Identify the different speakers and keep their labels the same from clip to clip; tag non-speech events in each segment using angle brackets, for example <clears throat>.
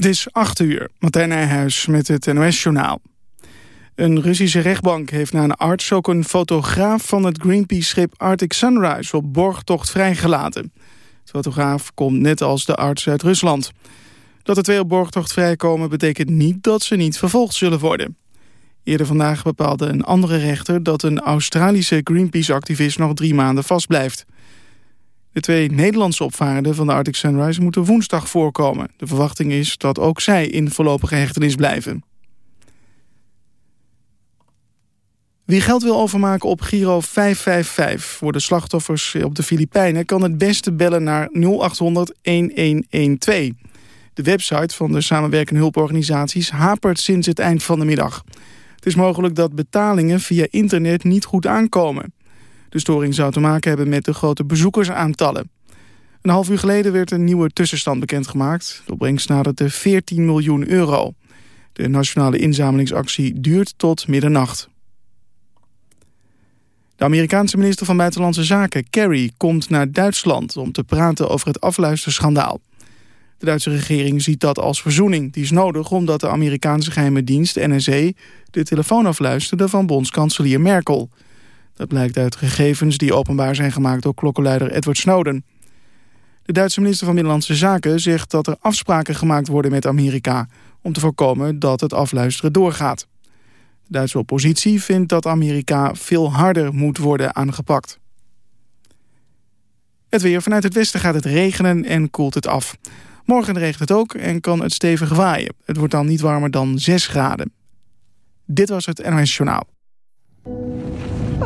Speaker 1: Het is 8 uur, Martijn Nijhuis met het NOS-journaal. Een Russische rechtbank heeft na een arts ook een fotograaf van het Greenpeace-schip Arctic Sunrise op borgtocht vrijgelaten. De fotograaf komt net als de arts uit Rusland. Dat de twee op borgtocht vrijkomen betekent niet dat ze niet vervolgd zullen worden. Eerder vandaag bepaalde een andere rechter dat een Australische Greenpeace-activist nog drie maanden vastblijft. De twee Nederlandse opvarenden van de Arctic Sunrise moeten woensdag voorkomen. De verwachting is dat ook zij in voorlopige hechtenis blijven. Wie geld wil overmaken op Giro 555 voor de slachtoffers op de Filipijnen... kan het beste bellen naar 0800 1112. De website van de samenwerkende hulporganisaties hapert sinds het eind van de middag. Het is mogelijk dat betalingen via internet niet goed aankomen. De storing zou te maken hebben met de grote bezoekersaantallen. Een half uur geleden werd een nieuwe tussenstand bekendgemaakt. De opbrengst naderde 14 miljoen euro. De nationale inzamelingsactie duurt tot middernacht. De Amerikaanse minister van Buitenlandse Zaken, Kerry, komt naar Duitsland... om te praten over het afluisterschandaal. De Duitse regering ziet dat als verzoening. Die is nodig omdat de Amerikaanse geheime dienst, NSA... de telefoon afluisterde van bondskanselier Merkel... Dat blijkt uit gegevens die openbaar zijn gemaakt door klokkenluider Edward Snowden. De Duitse minister van Binnenlandse Zaken zegt dat er afspraken gemaakt worden met Amerika... om te voorkomen dat het afluisteren doorgaat. De Duitse oppositie vindt dat Amerika veel harder moet worden aangepakt. Het weer. Vanuit het westen gaat het regenen en koelt het af. Morgen regent het ook en kan het stevig waaien. Het wordt dan niet warmer dan 6 graden. Dit was het NOS Journaal.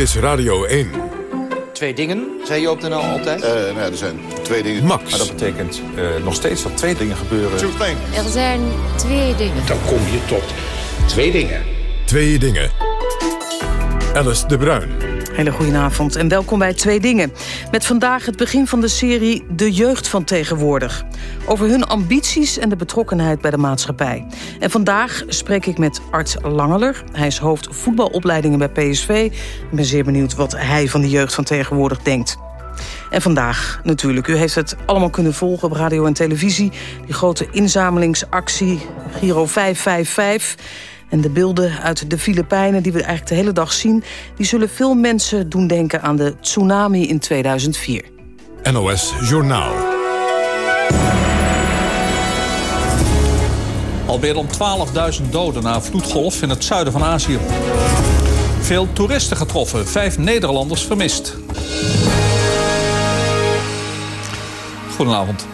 Speaker 2: Is Radio 1.
Speaker 3: Twee dingen, zei je op de NL altijd?
Speaker 4: Uh, nou ja, er zijn twee dingen.
Speaker 2: Max.
Speaker 5: Maar dat betekent uh, nog steeds dat twee dingen gebeuren.
Speaker 6: Er zijn twee dingen.
Speaker 7: Dan kom je tot twee dingen.
Speaker 2: Twee dingen. Alice de Bruin.
Speaker 8: Hele goedenavond en welkom bij Twee Dingen. Met vandaag het begin van de serie De Jeugd van Tegenwoordig. Over hun ambities en de betrokkenheid bij de maatschappij. En vandaag spreek ik met Art Langeler. Hij is hoofd voetbalopleidingen bij PSV. Ik ben zeer benieuwd wat hij van de jeugd van tegenwoordig denkt. En vandaag natuurlijk. U heeft het allemaal kunnen volgen op radio en televisie. Die grote inzamelingsactie Giro 555... En de beelden uit de Filipijnen die we eigenlijk de hele dag zien... die zullen veel mensen doen denken aan de tsunami in 2004.
Speaker 2: NOS Journaal.
Speaker 9: Al meer dan 12.000 doden na een vloedgolf in het zuiden van Azië. Veel toeristen getroffen, vijf Nederlanders vermist. Goedenavond.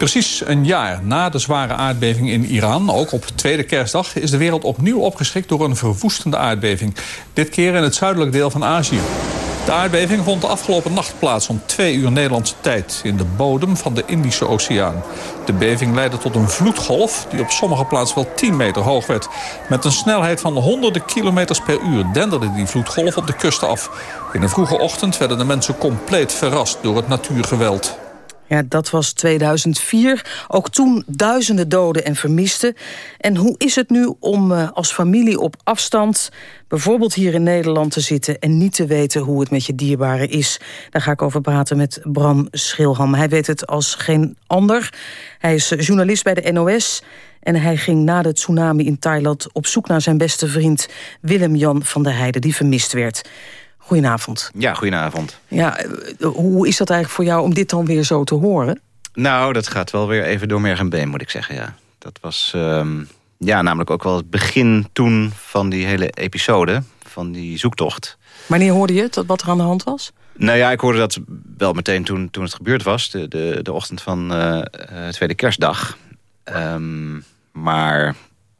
Speaker 9: Precies een jaar na de zware aardbeving in Iran, ook op tweede kerstdag... is de wereld opnieuw opgeschrikt door een verwoestende aardbeving. Dit keer in het zuidelijk deel van Azië. De aardbeving vond de afgelopen nacht plaats om twee uur Nederlandse tijd... in de bodem van de Indische Oceaan. De beving leidde tot een vloedgolf die op sommige plaatsen wel 10 meter hoog werd. Met een snelheid van honderden kilometers per uur denderde die vloedgolf op de kust af. In de vroege ochtend werden de mensen compleet verrast door het natuurgeweld.
Speaker 8: Ja, dat was 2004. Ook toen duizenden doden en vermisten. En hoe is het nu om uh, als familie op afstand... bijvoorbeeld hier in Nederland te zitten... en niet te weten hoe het met je dierbare is? Daar ga ik over praten met Bram Schilham. Hij weet het als geen ander. Hij is journalist bij de NOS... En hij ging na de tsunami in Thailand op zoek naar zijn beste vriend Willem-Jan van der Heijden, die vermist werd. Goedenavond.
Speaker 10: Ja, goedenavond.
Speaker 8: Ja, eh, hoe is dat eigenlijk voor jou om dit dan weer zo te horen?
Speaker 10: Nou, dat gaat wel weer even door merg en been, moet ik zeggen, ja. Dat was um, ja, namelijk ook wel het begin toen van die hele episode, van die zoektocht.
Speaker 8: Wanneer hoorde je het, wat er aan de hand was?
Speaker 10: Nou ja, ik hoorde dat wel meteen toen, toen het gebeurd was. De, de, de ochtend van uh, tweede kerstdag. Um, maar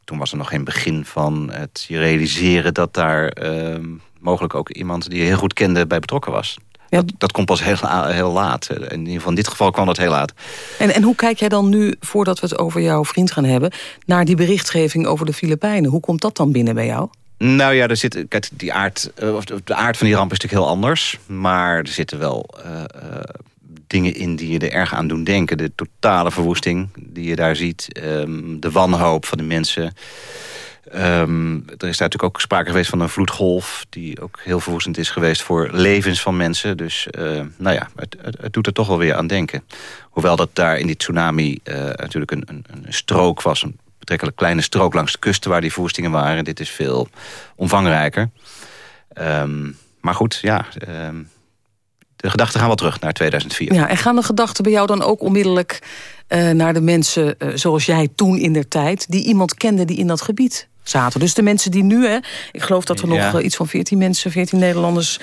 Speaker 10: toen was er nog geen begin van het realiseren dat daar... Um, mogelijk ook iemand die je heel goed kende bij betrokken was. Dat, dat komt pas heel, heel laat. In ieder geval in dit geval kwam dat heel laat.
Speaker 8: En, en hoe kijk jij dan nu, voordat we het over jouw vriend gaan hebben... naar die berichtgeving over de Filipijnen? Hoe komt dat dan binnen bij jou?
Speaker 10: Nou ja, er zit, kijk, die aard, of de aard van die ramp is natuurlijk heel anders. Maar er zitten wel dingen in die je er erg aan doen denken. De totale verwoesting die je daar ziet. Ehm, de wanhoop van de mensen. Um, er is daar natuurlijk ook sprake geweest van een vloedgolf... die ook heel verwoestend is geweest voor levens van mensen. Dus uh, nou ja, het, het, doet er toch wel weer aan denken. Hoewel dat daar in die tsunami uh, natuurlijk een, een, een, strook was... een betrekkelijk kleine strook langs de kusten waar die verwoestingen waren. Dit is veel omvangrijker. Um, maar goed, ja de gedachten gaan wel terug naar 2004.
Speaker 8: Ja, en gaan de gedachten bij jou dan ook onmiddellijk uh, naar de mensen uh, zoals jij toen in der tijd... die iemand kende die in dat gebied zaten. Dus de mensen die nu, hè, ik geloof dat er nog uh, iets van 14 mensen, 14 Nederlanders,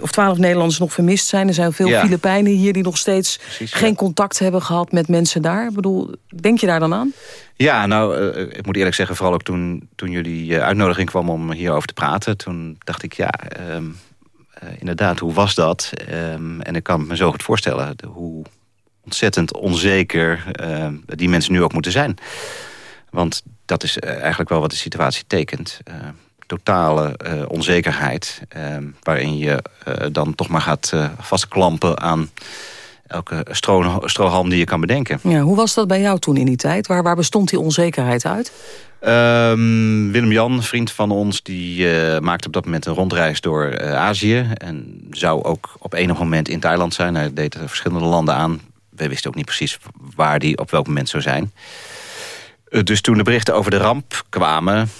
Speaker 8: of 12 Nederlanders nog vermist zijn. Er zijn veel ja. Filipijnen hier die nog steeds Precies, geen ja. contact hebben gehad met mensen daar. Ik bedoel, denk je daar dan aan?
Speaker 10: Ja, nou, ik moet eerlijk zeggen, vooral ook toen, toen jullie uitnodiging kwam om hierover te praten, toen dacht ik, ja, um, uh, inderdaad, hoe was dat? Um, en ik kan me zo goed voorstellen hoe ontzettend onzeker uh, die mensen nu ook moeten zijn. Want dat is uh, eigenlijk wel wat de situatie tekent. totale onzekerheid, ehm, waarin je dan toch maar gaat vastklampen aan elke stro strohalm die je kan bedenken.
Speaker 8: Ja, hoe was dat bij jou toen in die tijd? Waar, waar bestond die onzekerheid uit?
Speaker 10: Um, Willem-Jan, vriend van ons, die uh, maakte op dat moment een rondreis door uh, Azië. En zou ook op enig moment in Thailand zijn. Hij deed er verschillende landen aan. We wisten ook niet precies waar die op welk moment zou zijn. Uh, dus toen de berichten over de ramp kwamen...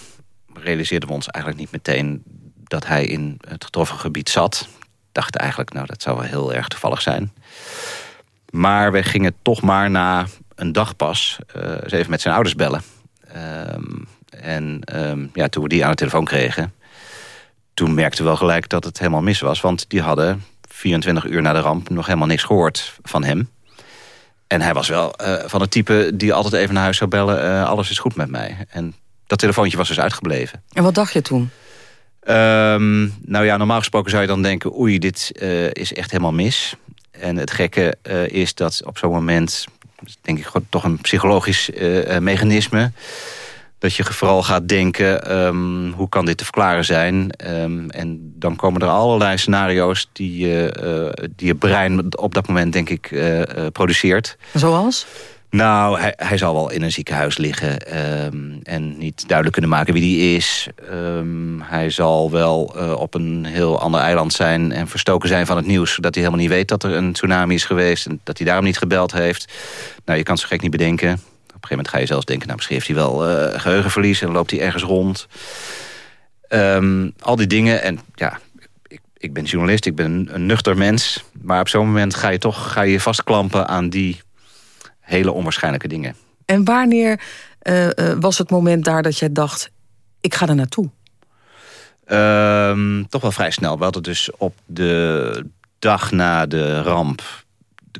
Speaker 10: realiseerden we ons eigenlijk niet meteen dat hij in het getroffen gebied zat. Dachten eigenlijk, nou dat zou wel heel erg toevallig zijn. Maar we gingen toch maar na een dag pas... even met zijn ouders bellen... Um, en um, ja, toen we die aan de telefoon kregen... toen merkten we wel gelijk dat het helemaal mis was. Want die hadden 24 uur na de ramp nog helemaal niks gehoord van hem. En hij was wel uh, van het type die altijd even naar huis zou bellen... Uh, alles is goed met mij. En dat telefoontje was dus uitgebleven.
Speaker 8: En wat dacht je toen?
Speaker 10: Um, nou ja, normaal gesproken zou je dan denken... oei, dit uh, is echt helemaal mis. En het gekke is dat op zo'n moment denk ik toch een psychologisch uh, mechanisme. Dat je vooral gaat denken, um, hoe kan dit te verklaren zijn? Um, en dan komen er allerlei scenario's die, uh, die je brein op dat moment, denk ik, produceert.
Speaker 8: Zoals?
Speaker 10: Nou, hij, zal wel in een ziekenhuis liggen um, en niet duidelijk kunnen maken wie die is. Um, hij zal wel uh, op een heel ander eiland zijn en verstoken zijn van het nieuws... zodat hij helemaal niet weet dat er een tsunami is geweest... en dat hij daarom niet gebeld heeft. Nou, je kan zo gek niet bedenken. Op een gegeven moment ga je zelfs denken... nou, misschien heeft hij wel uh, geheugenverlies en loopt hij ergens rond. Um, al die dingen en ja... Ik, ben journalist, ik ben een nuchter mens. Maar op zo'n moment ga je toch ga je vastklampen aan die hele onwaarschijnlijke dingen.
Speaker 8: En wanneer uh, uh, was het moment daar dat jij dacht... ik ga er naartoe?
Speaker 10: Um, toch wel vrij snel. We hadden dus op de dag na de ramp...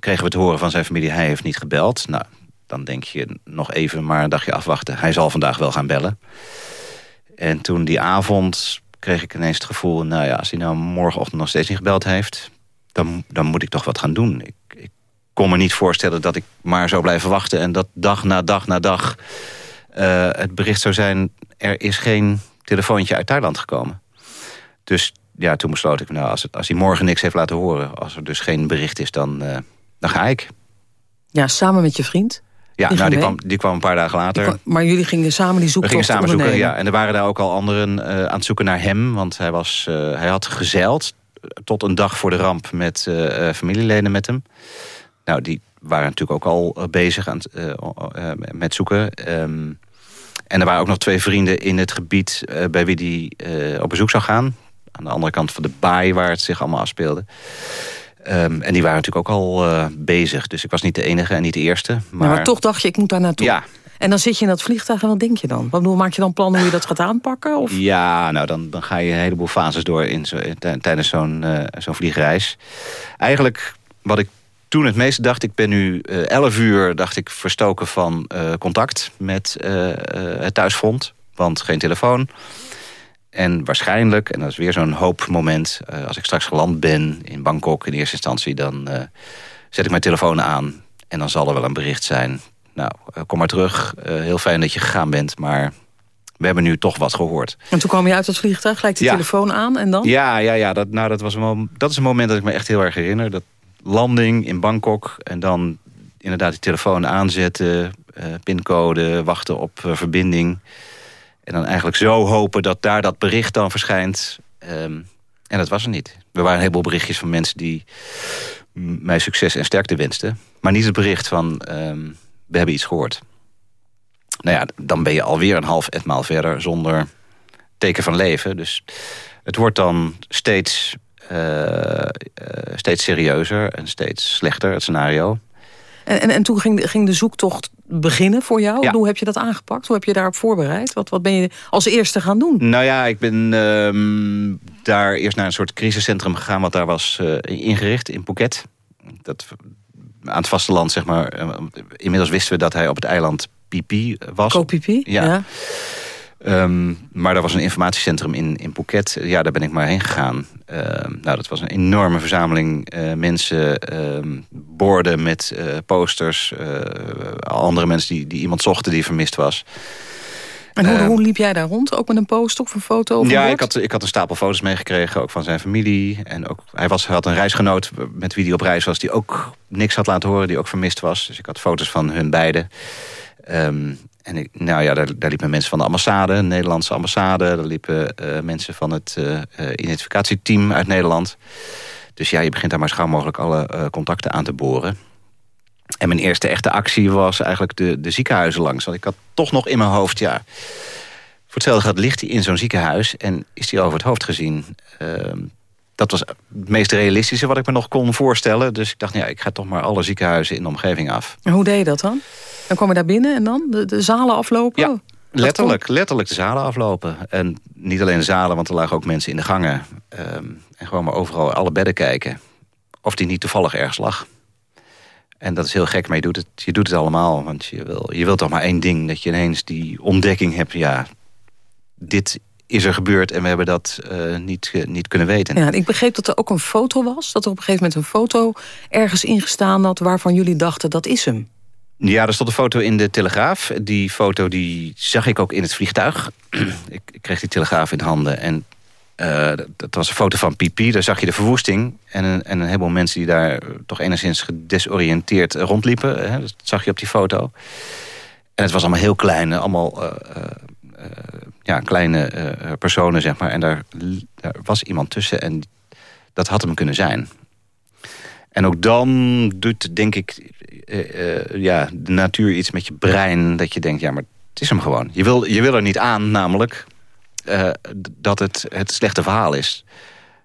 Speaker 10: kregen we te horen van zijn familie... hij heeft niet gebeld. Nou, dan denk je nog even maar een dagje afwachten. Hij zal vandaag wel gaan bellen. En toen die avond kreeg ik ineens het gevoel... nou ja, als hij nou morgenochtend nog steeds niet gebeld heeft... dan, dan moet ik toch wat gaan doen. Ik, ik kon me niet voorstellen dat ik maar zou blijven wachten... en dat dag na dag na dag uh, het bericht zou zijn... er is geen telefoontje uit Thailand gekomen. Dus ja, toen besloot ik, nou, als, het, als hij morgen niks heeft laten horen... als er dus geen bericht is, dan, uh, dan ga ik.
Speaker 8: Ja, samen met je vriend?
Speaker 10: Ja, die, nou, die, kwam, die kwam een paar dagen later.
Speaker 8: Kwam, maar jullie gingen samen die zoeken?
Speaker 10: We gingen samen zoeken, ja. En er waren daar ook al anderen uh, aan het zoeken naar hem. Want hij, was, hij had gezeild tot een dag voor de ramp met familieleden met hem. Nou, die waren natuurlijk ook al bezig aan het, met zoeken. Um, en er waren ook nog twee vrienden in het gebied bij wie die op bezoek zou gaan. Aan de andere kant van de baai waar het zich allemaal afspeelde. Um, en die waren natuurlijk ook al uh, bezig. Dus ik was niet de enige en niet de eerste. Maar,
Speaker 8: maar, maar toch dacht je, ik moet daar naartoe.
Speaker 10: Ja.
Speaker 8: En dan zit je in dat vliegtuig en wat denk je dan? Wat bedoel, maak je dan plannen hoe je dat gaat aanpakken? Of?
Speaker 10: Ja, nou dan, dan ga je een heleboel fases door in zo, tijdens zo'n uh, zo'n vliegreis. Eigenlijk wat ik toen het meeste dacht, ik ben nu uh, 11 uur dacht ik verstoken van uh, contact met het thuisfront. Want geen telefoon. En waarschijnlijk, en dat is weer zo'n hoopmoment... Uh, als ik straks geland ben in Bangkok in eerste instantie... dan zet ik mijn telefoon aan en dan zal er wel een bericht zijn. Nou, kom maar terug. heel fijn dat je gegaan bent, maar we hebben nu toch wat gehoord.
Speaker 8: En toen kwam je uit het vliegtuig, gelijk de telefoon aan en dan?
Speaker 10: Ja, ja, ja dat, nou, dat, was een, dat is een moment dat ik me echt heel erg herinner. Dat landing in Bangkok en dan inderdaad die telefoon aanzetten... pincode, wachten op verbinding... En dan eigenlijk zo hopen dat daar dat bericht dan verschijnt. Ehm, en dat was er niet. Er waren een heleboel berichtjes van mensen die mij succes en sterkte wensten. Maar niet het bericht van, ehm, we hebben iets gehoord. Nou ja, dan ben je alweer een half etmaal verder zonder teken van leven. Dus het wordt dan steeds, uh, uh, steeds serieuzer en steeds slechter, het scenario.
Speaker 8: En, en, en toen ging, ging de zoektocht beginnen voor jou? Hoe heb je dat aangepakt? Hoe heb je daarop voorbereid? Wat, wat ben je als eerste gaan doen?
Speaker 10: Nou ja, ik ben uh, daar eerst naar een soort crisiscentrum gegaan... wat daar was uh, ingericht in Phuket. Dat, aan het vasteland, zeg maar. Uh, inmiddels wisten we dat hij op het eiland Pipi was.
Speaker 8: Kopipi, ja. ja.
Speaker 10: Um, maar er was een informatiecentrum in, in Phuket. Ja, daar ben ik maar heen gegaan. Uh, nou, dat was een enorme verzameling uh, mensen. Uh, borden met eh, posters. Eh, andere mensen die, die iemand zochten die vermist was.
Speaker 8: En hoe, hoe, liep jij daar rond? Ook met een poster of een foto? Of
Speaker 10: ja, ik had, ik had een stapel foto's meegekregen. Ook van zijn familie. En ook, hij, was, hij had een reisgenoot met wie hij op reis was. Die ook niks had laten horen. Die ook vermist was. Dus ik had foto's van hun beiden. Um, en nou ja, daar, liepen mensen van de ambassade, de Nederlandse ambassade. Daar liepen uh, mensen van het uh, identificatieteam uit Nederland. Dus ja, je begint daar maar schouw mogelijk alle contacten aan te boren. En mijn eerste echte actie was eigenlijk de, de ziekenhuizen langs. Want ik had toch nog in mijn hoofd, ja... Voor hetzelfde gaat ligt hij in zo'n ziekenhuis en is hij over het hoofd gezien. Ehm, dat was het meest realistische wat ik me nog kon voorstellen. Dus ik dacht, ja, ik ga toch maar alle ziekenhuizen in de omgeving af.
Speaker 8: Hoe deed je dat dan? Dan kwam je daar binnen en dan de, de zalen aflopen?
Speaker 10: Ja, letterlijk, letterlijk de zalen aflopen. En niet alleen de zalen, want er lagen ook mensen in de gangen. Ehm, en gewoon maar overal alle bedden kijken. Of die niet toevallig ergens lag. En dat is heel gek, maar je doet het, je doet het allemaal. Want je wil, je wilt toch maar één ding. Dat je ineens die ontdekking hebt. Ja, dit is er gebeurd en we hebben dat uh, niet, niet kunnen weten.
Speaker 8: Ja, ik begreep dat er ook een foto was. Dat er op een gegeven moment een foto ergens ingestaan had... waarvan jullie dachten, dat is hem.
Speaker 10: Ja, er stond een foto in de Telegraaf. Die foto die zag ik ook in het vliegtuig. <clears throat> ik, kreeg die Telegraaf in handen en uh, dat was een foto van Pipi. Daar zag je de verwoesting en een, en een heleboel mensen die daar toch enigszins gedesoriënteerd rondliepen. Hè. Dat zag je op die foto. En het was allemaal heel klein, allemaal ja, kleine personen, zeg maar. En daar, daar was iemand tussen en dat had hem kunnen zijn. En ook dan doet, denk ik, uh, uh, ja, de natuur iets met je brein... dat je denkt, ja, maar het is hem gewoon. Je wil, je wil er niet aan, namelijk, uh, dat het het slechte verhaal is.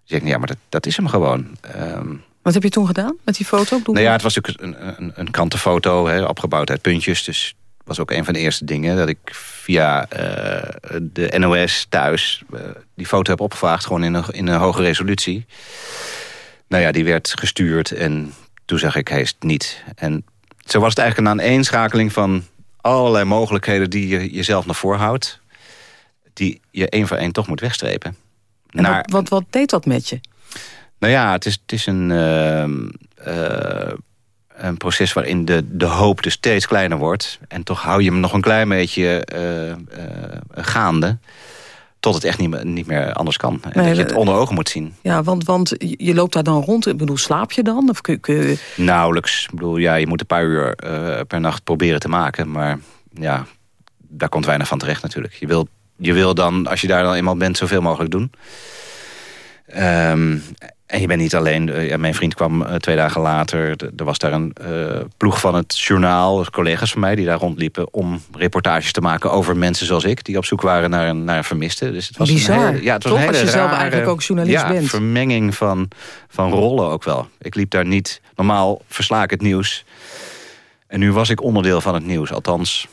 Speaker 10: Je denkt, ja, maar dat, dat is hem gewoon. Um,
Speaker 8: Wat heb je toen gedaan met die foto?
Speaker 10: Nou ja, het was natuurlijk een, een, een kantenfoto, hè, opgebouwd uit puntjes. Dus was ook een van de eerste dingen dat ik via de NOS thuis die foto heb opgevraagd. Gewoon in een, in een hoge resolutie. Nou ja, die werd gestuurd en toen zag ik, hij is het niet. En zo was het eigenlijk een aaneenschakeling van allerlei mogelijkheden... die je jezelf naar voren houdt. Die je één voor één toch moet wegstrepen.
Speaker 8: En naar, wat, wat, wat, deed dat met je?
Speaker 10: Nou ja, het is, het is een, uh, uh, een proces waarin de, de hoop dus steeds kleiner wordt. En toch hou je hem nog een klein beetje uh, gaande tot het echt niet meer, niet meer anders kan. En dat je het onder ogen moet zien.
Speaker 8: Ja, want, want je loopt daar dan rond. Ik bedoel, slaap je dan? Of kun, kun...
Speaker 10: Nauwelijks. Ik bedoel, ja, je moet een paar uur uh, per nacht proberen te maken. Maar ja, daar komt weinig van terecht natuurlijk. Je wil, je wil dan, als je daar dan eenmaal bent, zoveel mogelijk doen. Um, en je bent niet alleen. Uh, mijn vriend kwam uh, twee dagen later. Er was daar een uh, ploeg van het journaal, collega's van mij... die daar rondliepen om reportages te maken over mensen zoals ik... die op zoek waren naar een, naar een vermiste. Dus het was
Speaker 8: Bizar,
Speaker 10: een hele, ja, het was
Speaker 8: toch?
Speaker 10: Een hele
Speaker 8: als je
Speaker 10: rare,
Speaker 8: zelf eigenlijk ook journalist
Speaker 10: ja,
Speaker 8: bent.
Speaker 10: vermenging van, van rollen ook wel. Ik liep daar niet... Normaal versla ik het nieuws. En nu was ik onderdeel van het nieuws. Althans,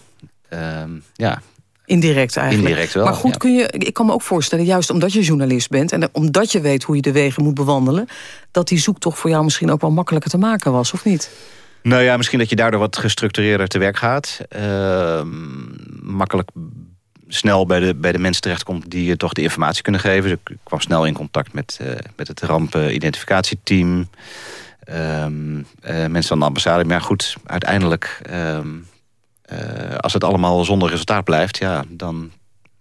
Speaker 10: ehm, ja,
Speaker 8: Indirect eigenlijk.
Speaker 10: Indirect wel,
Speaker 8: maar goed,
Speaker 10: ja.
Speaker 8: kun je, ik kan me ook voorstellen, juist omdat je journalist bent... en omdat je weet hoe je de wegen moet bewandelen... dat die zoektocht voor jou misschien ook wel makkelijker te maken was, of niet?
Speaker 10: Nou ja, misschien dat je daardoor wat gestructureerder te werk gaat. Uh, makkelijk snel bij de, bij de mensen terechtkomt die je toch de informatie kunnen geven. Dus ik kwam snel in contact met, uh, met het rampenidentificatieteam. Um, mensen van de ambassade. Maar goed, uiteindelijk... Um, als het allemaal zonder resultaat blijft... Ja, dan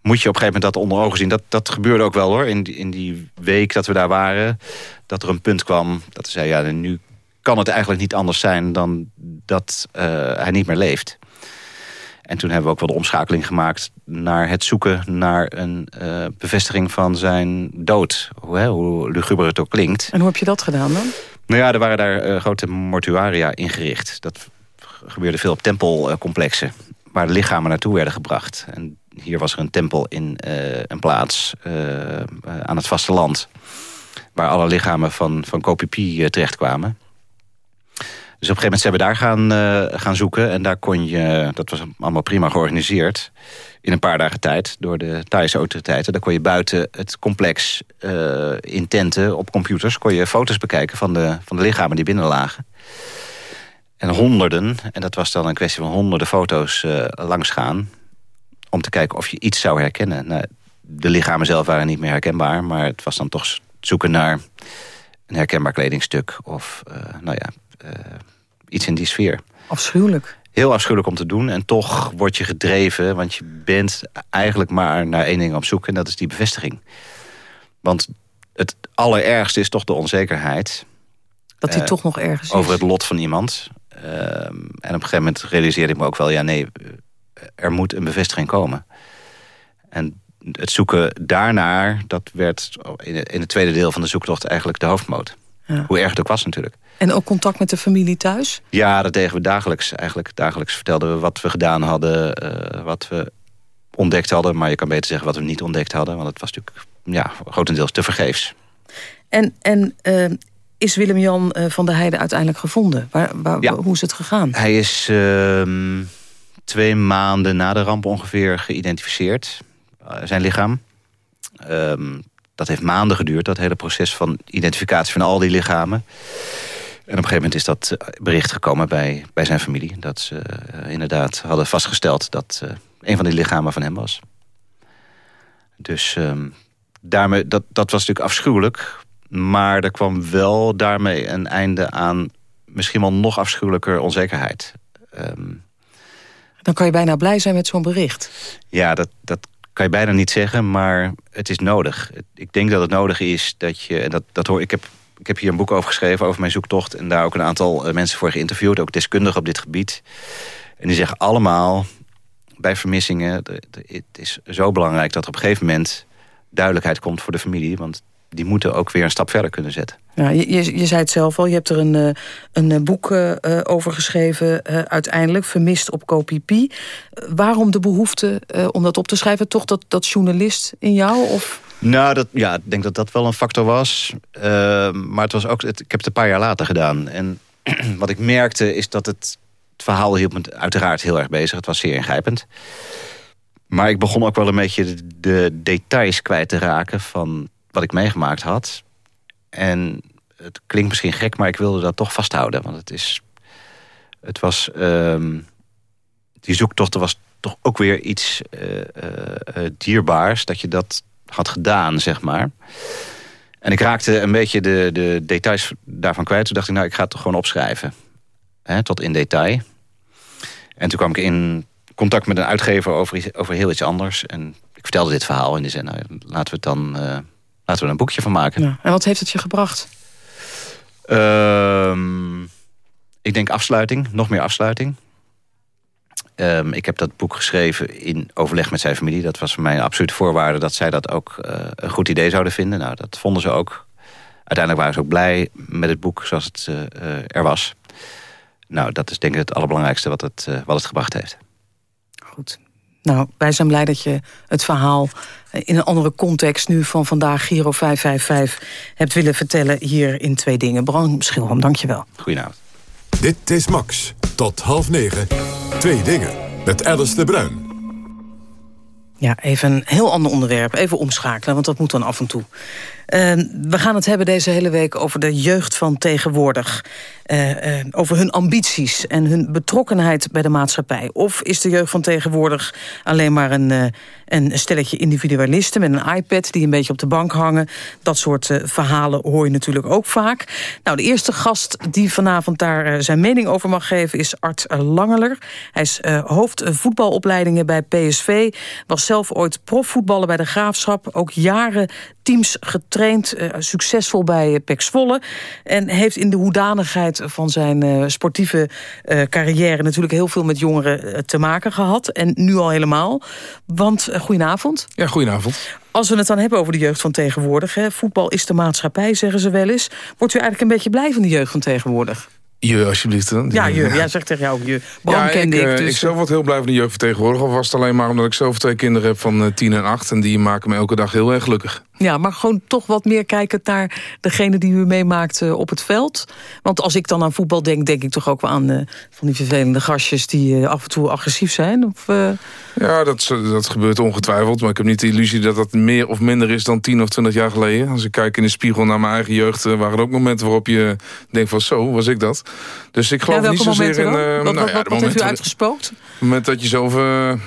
Speaker 10: moet je op een gegeven moment dat onder ogen zien. Dat, dat gebeurde ook wel hoor. In die, in die week dat we daar waren. Dat er een punt kwam dat ze zei... ja, nu kan het eigenlijk niet anders zijn dan dat uh, hij niet meer leeft. En toen hebben we ook wel de omschakeling gemaakt naar het zoeken naar een uh, bevestiging van zijn dood. Hoe, hè, hoe luguber het ook klinkt.
Speaker 8: En hoe heb je dat gedaan dan?
Speaker 10: Nou ja, er waren daar uh, grote mortuaria ingericht. Dat gebeurde veel op tempelcomplexen. Waar de lichamen naartoe werden gebracht. En hier was er een tempel in uh, een plaats aan het vasteland. Waar alle lichamen van, van Kopipi terechtkwamen. Dus op een gegeven moment zijn we daar gaan, gaan zoeken. En daar kon je, dat was allemaal prima georganiseerd... in een paar dagen tijd door de Thaise autoriteiten. Daar kon je buiten het complex in tenten op computers... kon je foto's bekijken van de, van de lichamen die binnen lagen. En honderden, en dat was dan een kwestie van honderden foto's uh, langs gaan... om te kijken of je iets zou herkennen. Nou, de lichamen zelf waren niet meer herkenbaar... maar het was dan toch zoeken naar een herkenbaar kledingstuk... of nou ja, iets in die sfeer.
Speaker 8: Afschuwelijk.
Speaker 10: Heel afschuwelijk om te doen. En toch word je gedreven, want je bent eigenlijk maar naar één ding op zoek. En dat is die bevestiging. Want het allerergste is toch de onzekerheid.
Speaker 8: Dat hij uh, toch nog ergens
Speaker 10: Over het lot van iemand. Uh, en op een gegeven moment realiseerde ik me ook wel... ja, nee, er moet een bevestiging komen. En het zoeken daarnaar... dat werd in het tweede deel van de zoektocht eigenlijk de hoofdmoot. Ja. Hoe erg het ook was natuurlijk.
Speaker 8: En ook contact met de familie thuis?
Speaker 10: Ja, dat deden we dagelijks. Eigenlijk dagelijks vertelden we wat we gedaan hadden, uh, wat we ontdekt hadden. Maar je kan beter zeggen wat we niet ontdekt hadden. Want het was natuurlijk ja, grotendeels te vergeefs.
Speaker 8: En, en uh, is Willem-Jan uh, van der Heijden uiteindelijk gevonden? Waar, waar,
Speaker 10: ja.
Speaker 8: Hoe is het gegaan?
Speaker 10: Hij is ehm, twee maanden na de ramp ongeveer geïdentificeerd. zijn lichaam. Um, dat heeft maanden geduurd, dat hele proces van identificatie van al die lichamen. En op een gegeven moment is dat eh, bericht gekomen bij, bij zijn familie. Dat ze inderdaad hadden vastgesteld dat een van die lichamen van hem was. Dus um, daarmee, dat, dat was natuurlijk afschuwelijk. Maar er kwam wel daarmee een einde aan misschien wel nog afschuwelijker onzekerheid. Um,
Speaker 8: Dan kan je bijna blij zijn met zo'n bericht.
Speaker 10: Ja, dat, dat kan je bijna niet zeggen, maar het is nodig. Ik denk dat het nodig is dat je... En dat, dat hoor, ik, heb, ik heb hier een boek over geschreven over mijn zoektocht... en daar ook een aantal mensen voor geïnterviewd, ook deskundigen op dit gebied. En die zeggen allemaal, bij vermissingen... het is zo belangrijk dat er op een gegeven moment duidelijkheid komt voor de familie... want die moeten ook weer een stap verder kunnen zetten.
Speaker 8: Ja, je, je, je zei het zelf al, je hebt er een, een boek uh, over geschreven... Uh, uiteindelijk, Vermist op Kopipi. waarom de behoefte om dat op te schrijven? Toch dat, dat journalist in jou? Of...
Speaker 10: Nou, dat, ja, ik denk dat dat wel een factor was. maar het was ook, het, ik heb het een paar jaar later gedaan. En <clears throat> wat ik merkte is dat het, het verhaal hield me uiteraard heel erg bezig. Het was zeer ingrijpend. Maar ik begon ook wel een beetje de, de details kwijt te raken... van wat ik meegemaakt had. En het klinkt misschien gek, maar ik wilde dat toch vasthouden. Want het is... Het was... Um, die zoektocht was toch ook weer iets uh, uh, dierbaars. Dat je dat had gedaan, zeg maar. En ik raakte een beetje de, de details daarvan kwijt. Toen dacht ik, nou, ik ga het toch gewoon opschrijven. Hè, tot in detail. En toen kwam ik in contact met een uitgever over, over heel iets anders. En ik vertelde dit verhaal en die zei, nou, laten we het dan... Laten we er een boekje van maken.
Speaker 8: Ja. En wat heeft het je gebracht?
Speaker 10: Um, ik denk afsluiting. Nog meer afsluiting. Um, ik heb dat boek geschreven in overleg met zijn familie. Dat was voor mij een absolute voorwaarde dat zij dat ook uh, een goed idee zouden vinden. Nou, dat vonden ze ook. Uiteindelijk waren ze ook blij met het boek zoals het uh, er was. Nou, dat is denk ik het allerbelangrijkste wat het, wat het gebracht heeft.
Speaker 8: Goed. Nou, wij zijn blij dat je het verhaal in een andere context nu van vandaag Giro 555 hebt willen vertellen hier in Twee Dingen. Bram Schilham, dankjewel.
Speaker 10: Goedenavond.
Speaker 2: Dit is Max. Tot half negen. Twee Dingen. Met Alice de Bruin.
Speaker 8: Ja, even een heel ander onderwerp. Even omschakelen, want dat moet dan af en toe. We gaan het hebben deze hele week over de jeugd van tegenwoordig. Uh, uh, over hun ambities en hun betrokkenheid bij de maatschappij. Of is de jeugd van tegenwoordig alleen maar een, uh, een stelletje individualisten... met een iPad die een beetje op de bank hangen. Dat soort verhalen hoor je natuurlijk ook vaak. Nou, de eerste gast die vanavond daar zijn mening over mag geven... is Art Langeler. Hij is hoofd voetbalopleidingen bij PSV. Was zelf ooit profvoetballer bij de Graafschap. Ook jaren teams getraind, succesvol bij PEC Zwolle. En heeft in de hoedanigheid van zijn uh, sportieve carrière... natuurlijk heel veel met jongeren te maken gehad. En nu al helemaal. Want, goedenavond.
Speaker 4: Ja, goedenavond.
Speaker 8: Als we het dan hebben over de jeugd van tegenwoordig... Hè, voetbal is de maatschappij, zeggen ze wel eens. Wordt u eigenlijk een beetje blij van de jeugd van tegenwoordig?
Speaker 4: Je, alsjeblieft.
Speaker 8: Ja, je. Jij zegt tegen jou je. Bram
Speaker 4: ja,
Speaker 8: kende
Speaker 4: ik.
Speaker 8: ik, dus.
Speaker 4: ik zelf word heel blij van de jeugdvertegenwoordiger. Of was het alleen maar omdat ik zelf twee kinderen heb van 10 en 8. En die maken me elke dag heel erg gelukkig.
Speaker 8: Ja, maar gewoon toch wat meer kijken naar degene die u meemaakt uh, op het veld. Want als ik dan aan voetbal denk, denk ik toch ook wel aan uh, van die vervelende gastjes die uh, af en toe agressief zijn? Of,
Speaker 4: Ja, dat, dat gebeurt ongetwijfeld. Maar ik heb niet de illusie dat dat meer of minder is dan 10 of 20 jaar geleden. Als ik kijk in de spiegel naar mijn eigen jeugd, waren er ook momenten waarop je denkt van zo, was ik dat. Dus ik geloof
Speaker 8: ja,
Speaker 4: niet zozeer in...
Speaker 8: wat,
Speaker 4: nou,
Speaker 8: wat,
Speaker 4: ja,
Speaker 8: wat, wat heeft u uitgespookt?
Speaker 4: Moment dat je zo...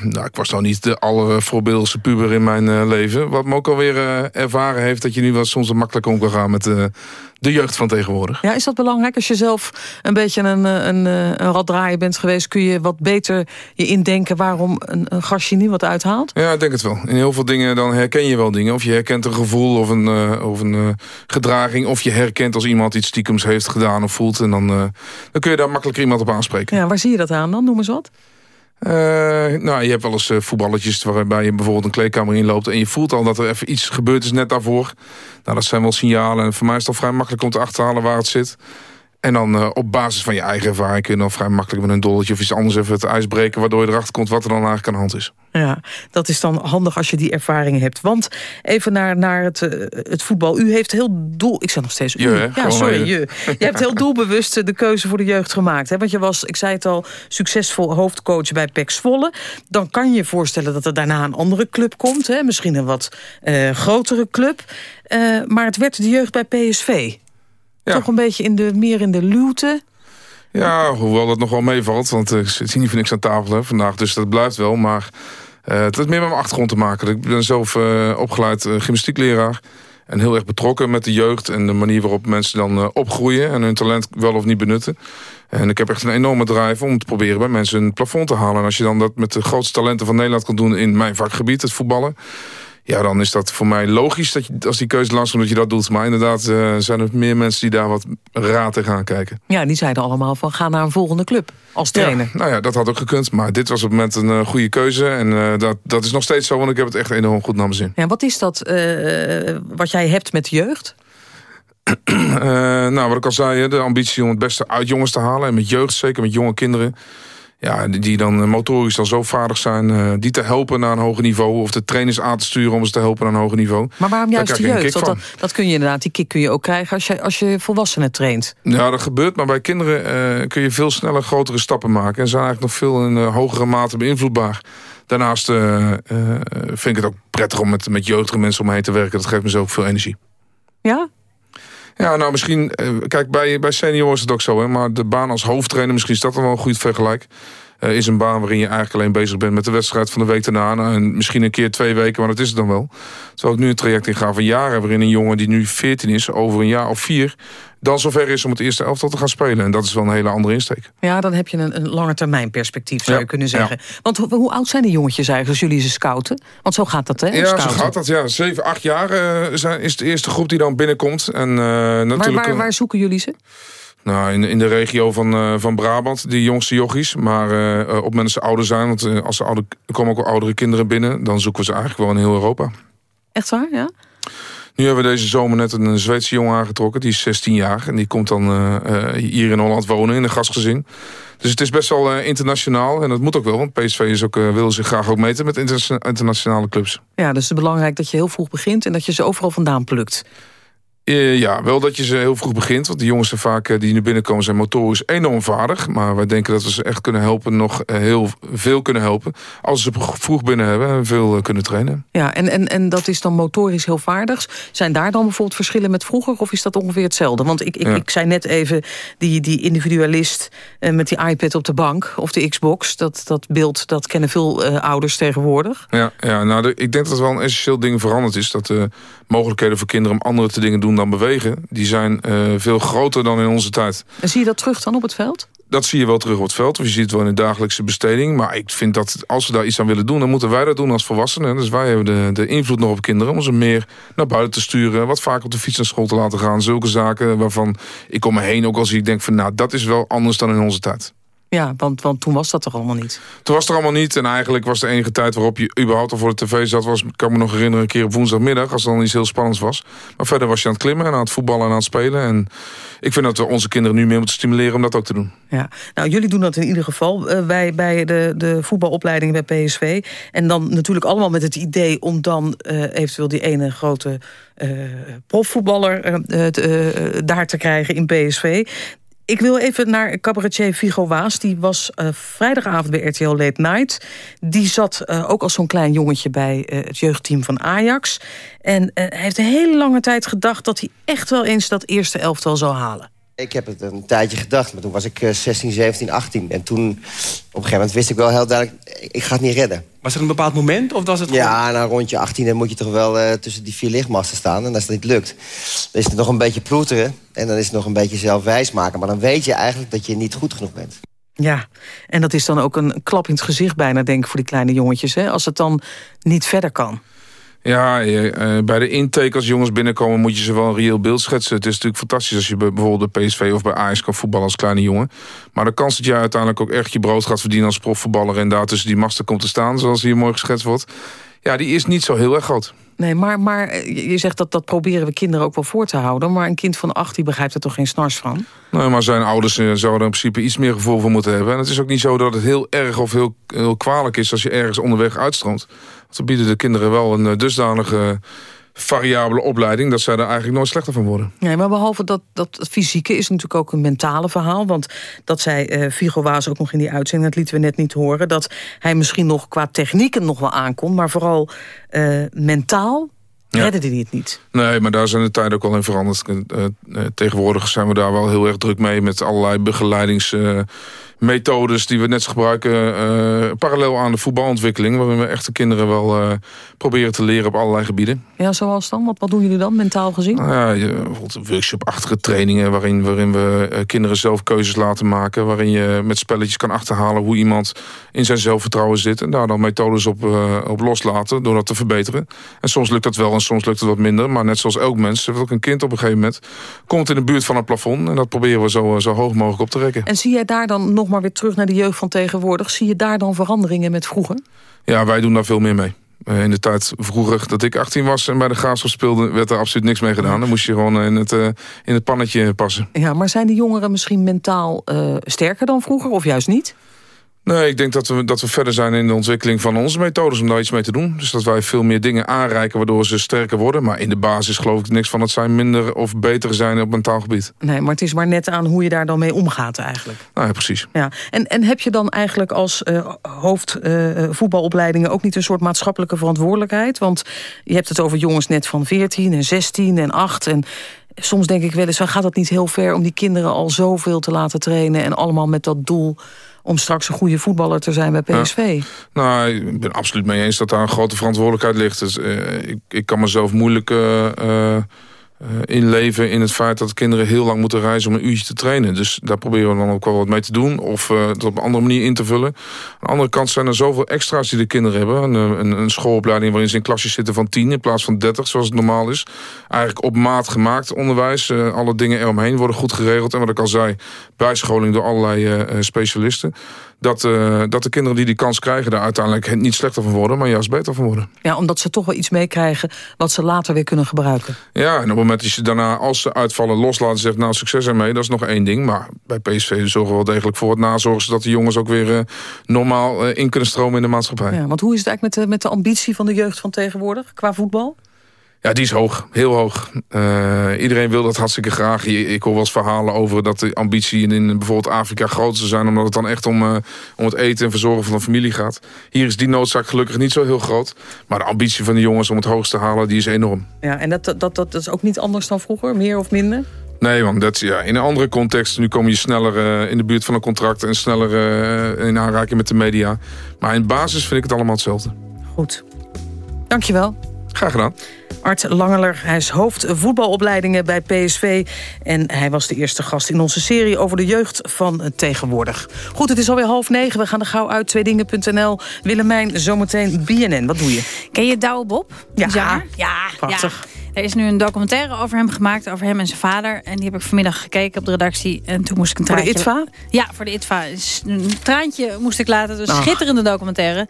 Speaker 4: nou, ik was nou niet de allervoorbeeldste puber in mijn leven. Wat me ook alweer ervaren heeft dat je nu wel soms makkelijk om kan gaan met de jeugd van tegenwoordig.
Speaker 8: Ja, is dat belangrijk? Als je zelf een beetje een, een, een raddraaier bent geweest... kun je wat beter je indenken waarom een, een gastje niet wat uithaalt?
Speaker 4: Ja, ik denk het wel. In heel veel dingen dan herken je wel dingen. Of je herkent een gevoel of een, uh, of een uh, gedraging. Of je herkent als iemand iets stiekems heeft gedaan of voelt. En dan, dan kun je daar makkelijker iemand op aanspreken.
Speaker 8: Ja, waar zie je dat aan dan? Noem eens wat.
Speaker 4: Uh, nou, je hebt wel eens uh, voetballetjes waarbij je bijvoorbeeld een kleedkamer inloopt... en je voelt al dat er even iets gebeurd is net daarvoor. Nou, dat zijn wel signalen. En voor mij is het al vrij makkelijk om te achterhalen waar het zit. En dan uh, op basis van je eigen ervaring kun je dan vrij makkelijk met een dolletje of iets anders even het ijs breken, waardoor je erachter komt wat er dan eigenlijk aan de hand is.
Speaker 8: Ja, dat is dan handig als je die ervaring hebt. Want even naar, naar het, uh, het voetbal. U heeft heel doel... Ik zeg nog steeds u.
Speaker 4: Je, hè?
Speaker 8: ja, sorry, je. Je hebt heel doelbewust de keuze voor de jeugd gemaakt. Hè? Want je was, ik zei het al, succesvol hoofdcoach bij PEC Zwolle. Dan kan je je voorstellen dat er daarna een andere club komt. Hè? Misschien een wat uh, grotere club. Maar het werd de jeugd bij PSV.
Speaker 4: Ja.
Speaker 8: Toch een beetje in de, meer in de luwte.
Speaker 4: Ja, hoewel dat nog wel meevalt. Want ik zit hier niet voor niks aan tafel hè, vandaag. Dus dat blijft wel. Maar uh, het heeft meer met mijn achtergrond te maken. Ik ben zelf uh, opgeleid uh, gymnastiekleraar. En heel erg betrokken met de jeugd. En de manier waarop mensen dan opgroeien. En hun talent wel of niet benutten. En ik heb echt een enorme drive om te proberen bij mensen een plafond te halen. En als je dan dat met de grootste talenten van Nederland kan doen in mijn vakgebied, het voetballen. Ja, dan is dat voor mij logisch dat je, als die keuze langskomt dat je dat doet. Maar inderdaad uh, zijn er meer mensen die daar wat raar tegen kijken.
Speaker 8: Ja, die zeiden allemaal van ga naar een volgende club als trainer.
Speaker 4: Ja, nou ja, dat had ook gekund. Maar dit was op het moment een uh, goede keuze. En uh, dat, dat is nog steeds zo, want ik heb het echt enorm goed naar mijn zin.
Speaker 8: Ja, wat is dat wat jij hebt met de jeugd?
Speaker 4: nou, wat ik al zei, de ambitie om het beste uit jongens te halen. En met jeugd, zeker met jonge kinderen ja, die dan motorisch dan zo vaardig zijn... Uh, die te helpen naar een hoger niveau... of de trainers aan te sturen om ze te helpen naar een hoger niveau.
Speaker 8: Maar waarom juist de jeugd? Want dat, dat kun je inderdaad, die kick kun je ook krijgen... als je, als je volwassenen traint.
Speaker 4: Ja, dat gebeurt, maar bij kinderen uh, kun je veel sneller grotere stappen maken... en zijn eigenlijk nog veel in uh, hogere mate beïnvloedbaar. Daarnaast vind ik het ook prettig om met, met jeugdige mensen om me heen te werken. Dat geeft me zo ook veel energie.
Speaker 8: Ja?
Speaker 4: Ja, nou misschien... Kijk, bij, bij senioren is het ook zo, hè, maar de baan als hoofdtrainer... misschien is dat dan wel een goed vergelijk... Uh, is een baan waarin je eigenlijk alleen bezig bent met de wedstrijd van de week daarna. En misschien een keer twee weken, maar dat is het dan wel. Terwijl ik nu een traject in ga van jaren... waarin een jongen die nu 14 is, over een jaar of vier... dan zover is om het eerste elftal te gaan spelen. En dat is wel een hele andere insteek.
Speaker 8: Ja, dan heb je een, een lange termijn perspectief, zou ja, je kunnen zeggen. Ja. Want ho hoe oud zijn die jongetjes eigenlijk als jullie ze scouten? Want zo gaat dat, hè?
Speaker 4: Ja, scouten. zo gaat dat. Ja, 7, 8 jaar uh, zijn, is de eerste groep die dan binnenkomt. En, uh, natuurlijk,
Speaker 8: waar, waar, waar zoeken jullie ze?
Speaker 4: Nou, in, in de regio van, uh, van Brabant, die jongste jochies. Maar uh, op ze ouder zijn, want uh, als ze ouder, er komen ook oudere kinderen binnen... dan zoeken we ze eigenlijk wel in heel Europa.
Speaker 8: Echt waar, ja?
Speaker 4: Nu hebben we deze zomer net een Zweedse jongen aangetrokken. Die is 16 jaar en die komt dan hier in Holland wonen in een gastgezin. Dus het is best wel internationaal en dat moet ook wel. Want PSV is ook, wil zich graag ook meten met interna internationale clubs.
Speaker 8: Ja, dus het is belangrijk dat je heel vroeg begint... en dat je ze overal vandaan plukt.
Speaker 4: Uh, ja, wel dat je ze heel vroeg begint. Want de jongens zijn vaak uh, die nu binnenkomen zijn motorisch enorm vaardig. Maar wij denken dat we ze echt kunnen helpen, nog uh, heel veel kunnen helpen. Als ze vroeg binnen hebben en veel kunnen trainen.
Speaker 8: Ja, en, en, en dat is dan motorisch heel vaardig. Zijn daar dan bijvoorbeeld verschillen met vroeger? Of is dat ongeveer hetzelfde? Want ik, ik, ja. ik zei net even, die, die individualist met die iPad op de bank... of de Xbox, dat, dat beeld, dat kennen veel ouders tegenwoordig.
Speaker 4: Ja, ja nou, de, ik denk dat het wel een essentieel ding veranderd is. Dat de mogelijkheden voor kinderen om andere te dingen doen dan bewegen... die zijn uh, veel groter dan in onze tijd.
Speaker 8: En zie je dat terug dan op het veld?
Speaker 4: Dat zie je wel terug op het veld. Of je ziet het wel in de dagelijkse besteding. Maar ik vind dat als we daar iets aan willen doen... dan moeten wij dat doen als volwassenen. Dus wij hebben de, de invloed nog op kinderen... om ze meer naar buiten te sturen. Wat vaker op de fiets naar school te laten gaan. Zulke zaken waarvan ik om me heen ook al zie... ik denk van nou, dat is wel anders dan in onze tijd.
Speaker 8: Ja, want, want toen was dat toch allemaal niet?
Speaker 4: Toen was het er allemaal niet. En eigenlijk was de enige tijd waarop je überhaupt al voor de tv zat... was, ik kan me nog herinneren, een keer op woensdagmiddag... als er dan iets heel spannends was. Maar verder was je aan het klimmen en aan het voetballen en aan het spelen. En ik vind dat we onze kinderen nu meer moeten stimuleren om dat ook te doen.
Speaker 8: Ja, nou jullie doen dat in ieder geval uh, bij, bij de, de voetbalopleiding bij PSV. En dan natuurlijk allemaal met het idee om dan uh, eventueel die ene grote uh, profvoetballer daar te krijgen in PSV. Ik wil even naar cabaretier Vigo Waas. Die was uh, vrijdagavond bij RTL Late Night. Die zat uh, ook als zo'n klein jongetje bij uh, het jeugdteam van Ajax. En hij heeft een hele lange tijd gedacht... dat hij echt wel eens dat eerste elftal zou halen.
Speaker 11: Ik heb het een tijdje gedacht, maar toen was ik 16, 17, 18. En toen, op een gegeven moment wist ik wel heel duidelijk... ik ga het niet redden.
Speaker 12: Was er een bepaald moment of was het
Speaker 11: Ja,
Speaker 12: gewoon...
Speaker 11: nou rond je 18 moet je toch wel uh, tussen die vier lichtmasten staan. En als dat niet lukt, dan is het nog een beetje ploeteren. En dan is het nog een beetje zelf wijs maken. Maar dan weet je eigenlijk dat je niet goed genoeg bent.
Speaker 8: Ja, en dat is dan ook een klap in het gezicht bijna, denk ik, voor die kleine jongetjes. Hè? Als het dan niet verder kan.
Speaker 4: Ja, uh, bij de intake als jongens binnenkomen moet je ze wel een reëel beeld schetsen. Het is natuurlijk fantastisch als je bij bijvoorbeeld de PSV of bij Ajax kan voetballen als kleine jongen. Maar de kans dat je uiteindelijk ook echt je brood gaat verdienen als profvoetballer... en daar tussen die masten komt te staan, zoals hier mooi geschetst wordt... ja, die is niet zo heel erg groot.
Speaker 8: Nee, maar, maar je zegt dat dat proberen we kinderen ook wel voor te houden. Maar een kind van acht die begrijpt er toch geen snars van?
Speaker 4: Nee, maar zijn ouders zouden in principe iets meer gevoel voor moeten hebben. En het is ook niet zo dat het heel erg of heel, heel kwalijk is... als je ergens onderweg uitstroomt. Want dan bieden de kinderen wel een dusdanige variabele opleiding... dat zij er eigenlijk nooit slechter van worden.
Speaker 8: Nee, maar behalve dat, dat fysieke is natuurlijk ook een mentale verhaal. Want dat zei uh, Vigo Waas ook nog in die uitzending... dat lieten we net niet horen... dat hij misschien nog qua technieken nog wel aankomt... maar vooral uh, mentaal ja. redde hij het niet.
Speaker 4: Nee, maar daar zijn de tijden ook al in veranderd. Uh, tegenwoordig zijn we daar wel heel erg druk mee... met allerlei begeleidings methodes die we net gebruiken... Uh, parallel aan de voetbalontwikkeling... waarin we echt de kinderen wel uh, proberen te leren op allerlei gebieden.
Speaker 8: Ja, zoals dan? Wat, wat doen jullie dan, mentaal gezien?
Speaker 4: Nou ja, je, bijvoorbeeld workshop-achtige trainingen... Waarin, waarin we uh, kinderen zelf keuzes laten maken... waarin je met spelletjes kan achterhalen hoe iemand in zijn zelfvertrouwen zit... en daar dan methodes op, op loslaten door dat te verbeteren. En soms lukt dat wel en soms lukt het wat minder. Maar net zoals elk mens, heeft ook een kind op een gegeven moment... komt in de buurt van het plafond en dat proberen we zo, zo hoog mogelijk op te rekken.
Speaker 8: En zie jij daar dan nog maar weer terug naar de jeugd van tegenwoordig. Zie je daar dan veranderingen met vroeger?
Speaker 4: Ja, wij doen daar veel meer mee. In de tijd vroeger dat ik 18 was en bij de Graafschap speelde... werd er absoluut niks mee gedaan. Dan moest je gewoon in het, uh, in het pannetje passen.
Speaker 8: Ja, maar zijn die jongeren misschien mentaal uh, sterker dan vroeger of juist niet?
Speaker 4: Nee, ik denk dat we, dat we verder zijn in de ontwikkeling van onze methodes om daar iets mee te doen. Dus dat wij veel meer dingen aanreiken waardoor ze sterker worden. Maar in de basis geloof ik niks van dat zij minder of beter zijn op mentaal gebied.
Speaker 8: Nee, maar het is maar net aan hoe je daar dan mee omgaat eigenlijk.
Speaker 4: Nou ja, precies.
Speaker 8: Ja. En, en heb je dan eigenlijk als uh, hoofd uh, voetbalopleidingen ook niet een soort maatschappelijke verantwoordelijkheid? Want je hebt het over jongens net van 14 en 16 en 8 en soms denk ik wel eens, gaat dat niet heel ver om die kinderen al zoveel te laten trainen en allemaal met dat doel om straks een goede voetballer te zijn bij PSV.
Speaker 4: Ja. Nou, ik ben absoluut mee eens dat daar een grote verantwoordelijkheid ligt. Dus, uh, ik, ik kan mezelf moeilijk uh, uh, inleven in het feit dat kinderen heel lang moeten reizen om een uurtje te trainen. Dus daar proberen we dan ook wel wat mee te doen. Of het op een andere manier in te vullen. Aan de andere kant zijn er zoveel extra's die de kinderen hebben. Een, een, een schoolopleiding waarin ze in klasjes zitten van 10 in plaats van 30 zoals het normaal is. Eigenlijk op maat gemaakt onderwijs. alle dingen eromheen worden goed geregeld. En wat ik al zei, bijscholing door allerlei specialisten dat, uh, dat de kinderen die die kans krijgen... daar uiteindelijk niet slechter van worden, maar juist beter van worden.
Speaker 8: Ja, omdat ze toch wel iets meekrijgen wat ze later weer kunnen gebruiken.
Speaker 4: Ja, en op het moment dat je daarna, als ze uitvallen, loslaten... zegt nou, succes ermee, dat is nog één ding. Maar bij PSV zorgen we wel degelijk voor het nazorgen... zodat de jongens ook weer uh, normaal uh, in kunnen stromen in de maatschappij.
Speaker 8: Ja, want hoe is het eigenlijk met de, met de ambitie van de jeugd van tegenwoordig qua voetbal?
Speaker 4: Ja, die is hoog. Heel hoog. Uh, iedereen wil dat hartstikke graag. Ik hoor wel eens verhalen over dat de ambitie in, bijvoorbeeld Afrika groot zou zijn... omdat het dan echt om, uh, om het eten en verzorgen van een familie gaat. Hier is die noodzaak gelukkig niet zo heel groot. Maar de ambitie van de jongens om het hoogst te halen, die is enorm.
Speaker 8: Ja, en dat, dat, dat is ook niet anders dan vroeger? Meer of minder?
Speaker 4: Nee, want dat, ja, in een andere context. Nu kom je sneller uh, in de buurt van een contract... en sneller in aanraking met de media. Maar in basis vind ik het allemaal hetzelfde.
Speaker 8: Goed. Dankjewel.
Speaker 4: Graag gedaan.
Speaker 8: Art Langeler, hij is hoofd voetbalopleidingen bij PSV. En hij was de eerste gast in onze serie over de jeugd van tegenwoordig. Goed, het is alweer half negen. We gaan er gauw uit. Tweedingen.nl. Willemijn, zometeen BNN. Wat doe je?
Speaker 13: Ken je Douwe Bob?
Speaker 8: Ja,
Speaker 13: ja, ja
Speaker 8: prachtig.
Speaker 13: Ja. Er is nu een documentaire over hem gemaakt, over hem en zijn vader. En die heb ik vanmiddag gekeken op de redactie. En toen moest ik een traantje...
Speaker 8: Voor de ITVA?
Speaker 13: Ja, voor de ITVA. Een traantje moest ik laten. Dus schitterende documentaire.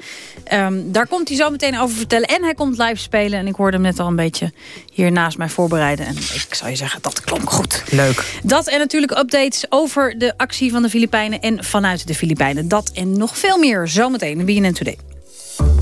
Speaker 13: Um, daar komt hij zo meteen over vertellen. En hij komt live spelen. En ik hoorde hem net al een beetje hier naast mij voorbereiden. En ik zou je zeggen, dat klonk goed.
Speaker 8: Leuk.
Speaker 13: Dat en natuurlijk updates over de actie van de Filipijnen en vanuit de Filipijnen. Dat en nog veel meer zometeen in BNN Today.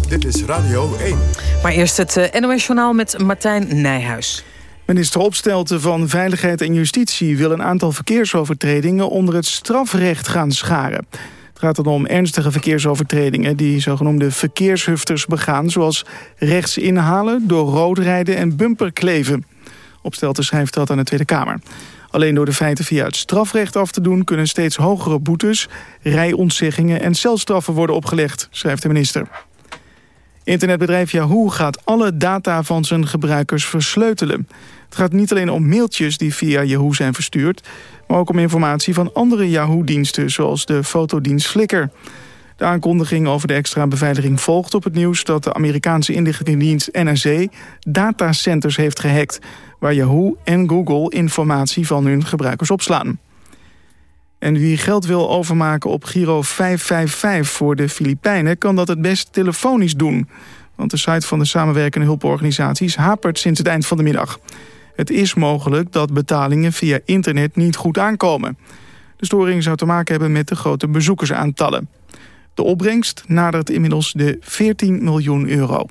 Speaker 2: Dit is Radio 1.
Speaker 8: Maar eerst het uh, NOS-journaal met Martijn Nijhuis.
Speaker 1: Minister Opstelten van Veiligheid en Justitie wil een aantal verkeersovertredingen onder het strafrecht gaan scharen. Het gaat dan om ernstige verkeersovertredingen die zogenoemde verkeershufters begaan... zoals rechts inhalen, door rood rijden en bumperkleven. Opstelten schrijft dat aan de Tweede Kamer. Alleen door de feiten via het strafrecht af te doen... kunnen steeds hogere boetes, rijontzeggingen en celstraffen worden opgelegd, schrijft de minister. Internetbedrijf Yahoo gaat alle data van zijn gebruikers versleutelen. Het gaat niet alleen om mailtjes die via Yahoo zijn verstuurd... maar ook om informatie van andere Yahoo-diensten... zoals de fotodienst Flickr. De aankondiging over de extra beveiliging volgt op het nieuws... dat de Amerikaanse inlichtingendienst NSA datacenters heeft gehackt... waar Yahoo en Google informatie van hun gebruikers opslaan. En wie geld wil overmaken op Giro 555 voor de Filipijnen... kan dat het best telefonisch doen. Want de site van de samenwerkende hulporganisaties hapert sinds het eind van de middag. Het is mogelijk dat betalingen via internet niet goed aankomen. De storing zou te maken hebben met de grote bezoekersaantallen. De opbrengst nadert inmiddels de 14 miljoen euro.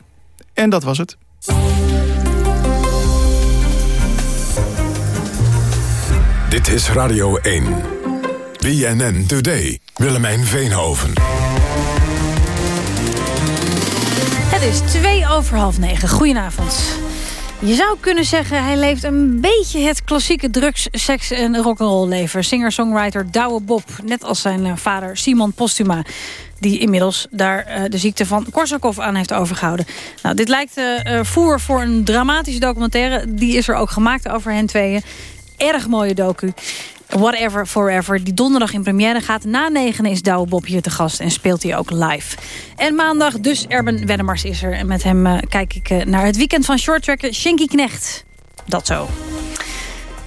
Speaker 1: En dat was het.
Speaker 2: Dit is Radio 1. BNN Today. Willemijn Veenhoven.
Speaker 13: Het is twee over half negen. Goedenavond. Je zou kunnen zeggen, hij leeft een beetje het klassieke drugs, seks en rock'n'roll leven. Singer-songwriter Douwe Bob, net als zijn eh, vader Simon Postuma die inmiddels daar uh, de ziekte van Korsakoff aan heeft overgehouden. Nou, dit lijkt uh, voer voor een dramatische documentaire. Die is er ook gemaakt over hen tweeën. Erg mooie docu. Whatever Forever, die donderdag in première gaat. Na negen is Douwe Bob hier te gast en speelt hij ook live. En maandag dus Erben Wennemars is er. En met hem uh, kijk ik uh, naar het weekend van shorttracker Shinky Knecht. Dat zo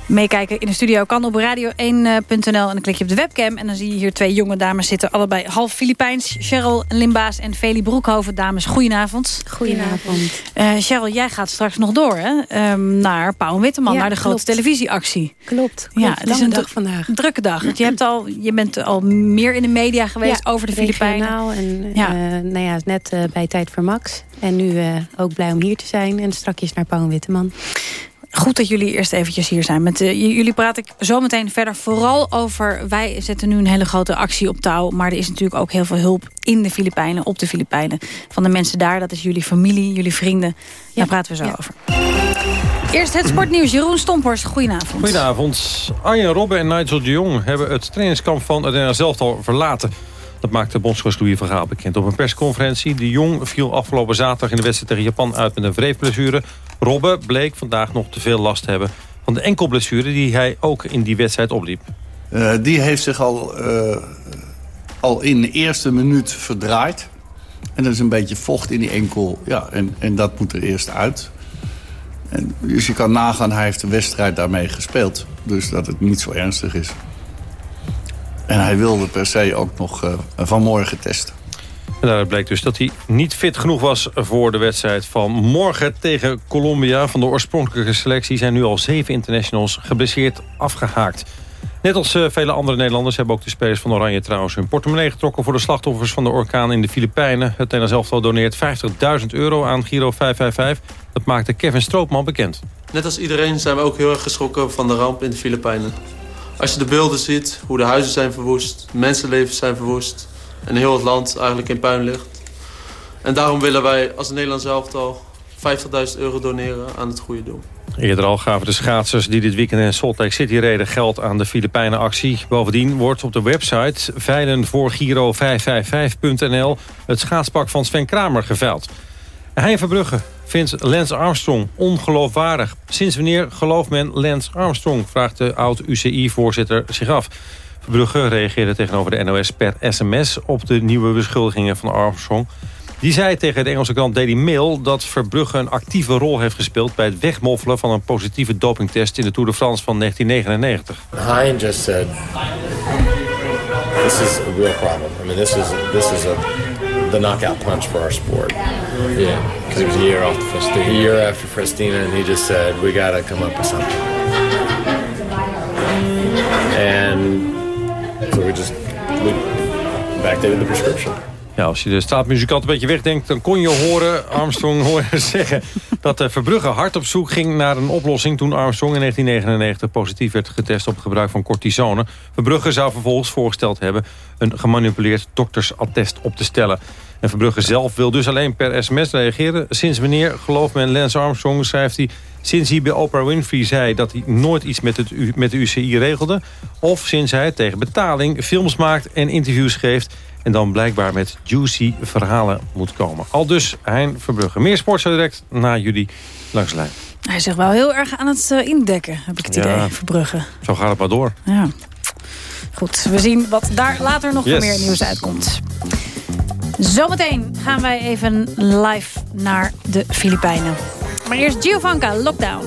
Speaker 13: meekijken in de studio kan op radio1.nl. En dan klik je op de webcam en dan zie je hier twee jonge dames zitten. Allebei half Filipijns. Cheryl Limbaas en Feli Broekhoven. Dames, goedenavond.
Speaker 14: Goedenavond.
Speaker 13: Uh, Cheryl, jij gaat straks nog door hè? Um, naar Pauw Witteman, ja, naar de grote televisieactie.
Speaker 14: Klopt, klopt. Ja, het is een dag vandaag.
Speaker 13: drukke dag. Want je, hebt al, je bent al meer in de media geweest
Speaker 14: ja,
Speaker 13: over de Filipijnen.
Speaker 14: en ja. Uh, nou ja, net uh, bij Tijd voor Max. En nu ook blij om hier te zijn. En strakjes naar Pauw Witteman.
Speaker 13: Goed dat jullie eerst eventjes hier zijn. Met, uh, jullie praat ik zo meteen verder vooral over... wij zetten nu een hele grote actie op touw... maar er is natuurlijk ook heel veel hulp in de Filipijnen, op de Filipijnen. Van de mensen daar, dat is jullie familie, jullie vrienden. Ja. Daar praten we zo ja. over. Eerst het sportnieuws. Jeroen Stompers, goedenavond.
Speaker 15: Goedenavond. Arjen Robben en Nigel de Jong hebben het trainingskamp van het NL zelf al verlaten. Dat maakte bondscoach Louis van Gaal bekend op een persconferentie. De Jong viel afgelopen zaterdag in de wedstrijd tegen Japan uit met een wreefblessure. Robben bleek vandaag nog te veel last te hebben van de enkelblessure die hij ook in die wedstrijd opliep.
Speaker 16: Uh, die heeft zich al, uh, al in de eerste minuut verdraaid. En er is een beetje vocht in die enkel. Ja, en, en dat moet er eerst uit. En, dus je kan nagaan, hij heeft de wedstrijd daarmee gespeeld. Dus dat het niet zo ernstig is. En hij wilde per se ook nog uh, vanmorgen testen.
Speaker 15: En daaruit bleek dus dat hij niet fit genoeg was voor de wedstrijd van morgen tegen Colombia. Van de oorspronkelijke selectie zijn nu al zeven internationals geblesseerd afgehaakt. Net als uh, vele andere Nederlanders hebben ook de spelers van Oranje trouwens hun portemonnee getrokken voor de slachtoffers van de orkaan in de Filipijnen. Het Nederlands elftal doneert 50.000 euro aan Giro 555. Dat maakte Kevin Stroopman bekend.
Speaker 17: Net als iedereen zijn we ook heel erg geschrokken van de ramp in de Filipijnen. Als je de beelden ziet, hoe de huizen zijn verwoest, mensenlevens zijn verwoest... en heel het land eigenlijk in puin ligt. En daarom willen wij als Nederlands elftal 50.000 euro doneren aan het goede doel.
Speaker 15: Eerder al gaven de schaatsers die dit weekend in Salt Lake City reden geld aan de Filipijnen actie. Bovendien wordt op de website veilenvoorgiro555.nl het schaatspak van Sven Kramer geveild. Hein Verbrugge vindt Lance Armstrong ongeloofwaardig. Sinds wanneer gelooft men Lance Armstrong, vraagt de oud-UCI-voorzitter zich af. Verbrugge reageerde tegenover de NOS per sms op de nieuwe beschuldigingen van Armstrong. Die zei tegen de Engelse krant Daily Mail dat Verbrugge een actieve rol heeft gespeeld... bij het wegmoffelen van een positieve dopingtest in de Tour de France van 1999.
Speaker 18: Hein just said, this is a real problem. I mean, this is, this is a, the knockout punch for our sport. Yeah, because he was a year after Festina. A year after Festina, and he just said, we got to come up with something. And so we just, we backdated the prescription.
Speaker 15: Als je de staatmuzikant een beetje wegdenkt... dan kon je horen Armstrong <laughs> horen zeggen... dat de Verbrugge hard op zoek ging naar een oplossing... toen Armstrong in 1999 positief werd getest op gebruik van cortisone. Verbrugge zou vervolgens voorgesteld hebben... een gemanipuleerd doktersattest op te stellen. En Verbrugge zelf wil dus alleen per sms reageren. Sinds wanneer, gelooft men Lance Armstrong, schrijft hij... sinds hij bij Oprah Winfrey zei dat hij nooit iets met, het, met de UCI regelde... of sinds hij tegen betaling films maakt en interviews geeft en dan blijkbaar met juicy verhalen moet komen. Al dus Hein Verbrugge. Meer sport zo direct na jullie langs de lijn.
Speaker 13: Hij is zich wel heel erg aan het uh, indekken, heb ik het idee, Verbrugge.
Speaker 15: Zo gaat het maar door.
Speaker 13: Ja. Goed, we zien wat daar later nog yes. meer nieuws uitkomt. Zometeen gaan wij even live naar de Filipijnen. Maar eerst Giovanka, Lockdown.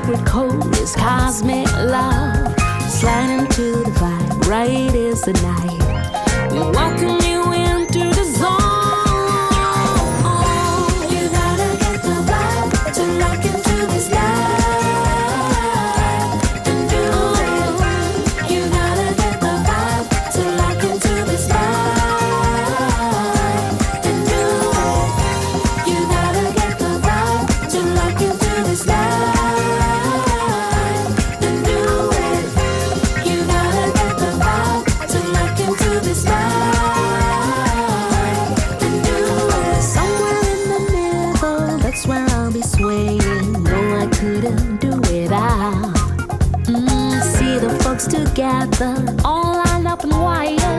Speaker 19: Secret code is cosmic love. Sliding to the vibe, right is the night. We welcome you.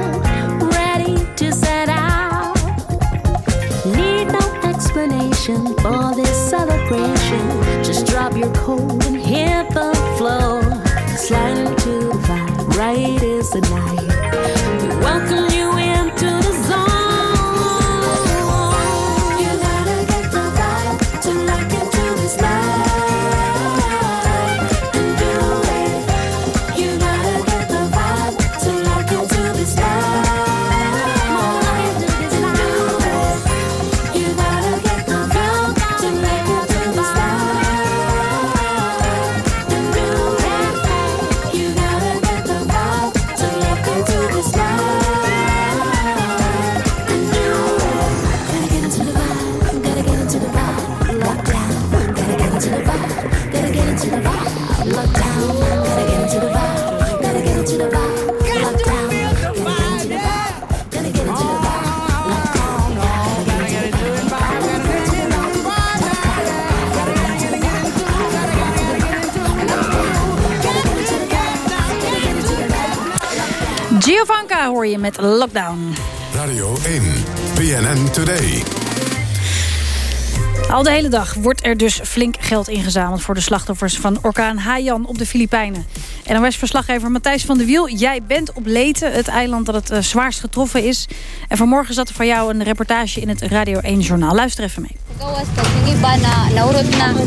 Speaker 13: hoor je met Lockdown.
Speaker 2: Radio 1, BNN Today.
Speaker 13: Al de hele dag wordt er dus flink geld ingezameld... voor de slachtoffers van orkaan Haiyan op de Filipijnen. NOS-verslaggever Matthijs van der Wiel, jij bent op Leten... het eiland dat het uh, zwaarst getroffen is. En vanmorgen zat er voor jou een reportage in het Radio 1-journaal. Luister even mee.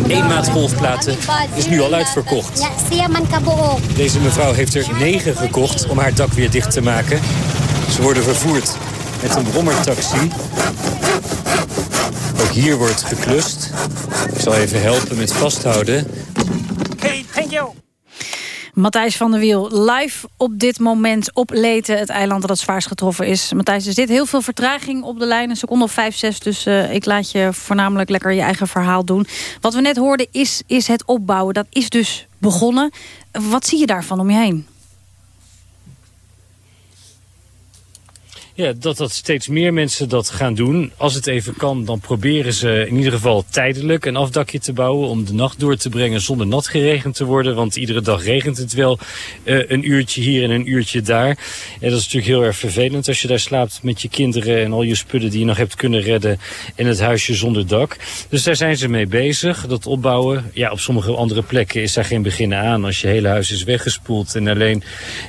Speaker 20: Eén maat golfplaten is nu al uitverkocht. Deze mevrouw heeft er negen gekocht om haar dak weer dicht te maken. Ze worden vervoerd met een brommertaxi. Ook hier wordt geklust. Ik zal even helpen met vasthouden.
Speaker 13: Oké, thank you. Matthijs van der Wiel, live op dit moment op Leten, het eiland dat het zwaarst getroffen is. Matthijs, er zit heel veel vertraging op de lijn, een seconde of vijf, zes. Dus uh, ik laat je voornamelijk lekker je eigen verhaal doen. Wat we net hoorden is, is het opbouwen. Dat is dus begonnen. Wat zie je daarvan om je heen?
Speaker 20: Ja, dat, dat steeds meer mensen dat gaan doen. Als het even kan, dan proberen ze in ieder geval tijdelijk een afdakje te bouwen... om de nacht door te brengen zonder nat geregend te worden. Want iedere dag regent het wel uh, een uurtje hier en een uurtje daar. En dat is natuurlijk heel erg vervelend als je daar slaapt met je kinderen... en al je spullen die je nog hebt kunnen redden in het huisje zonder dak. Dus daar zijn ze mee bezig, dat opbouwen. Ja, op sommige andere plekken is daar geen begin aan. Als je hele huis is weggespoeld en alleen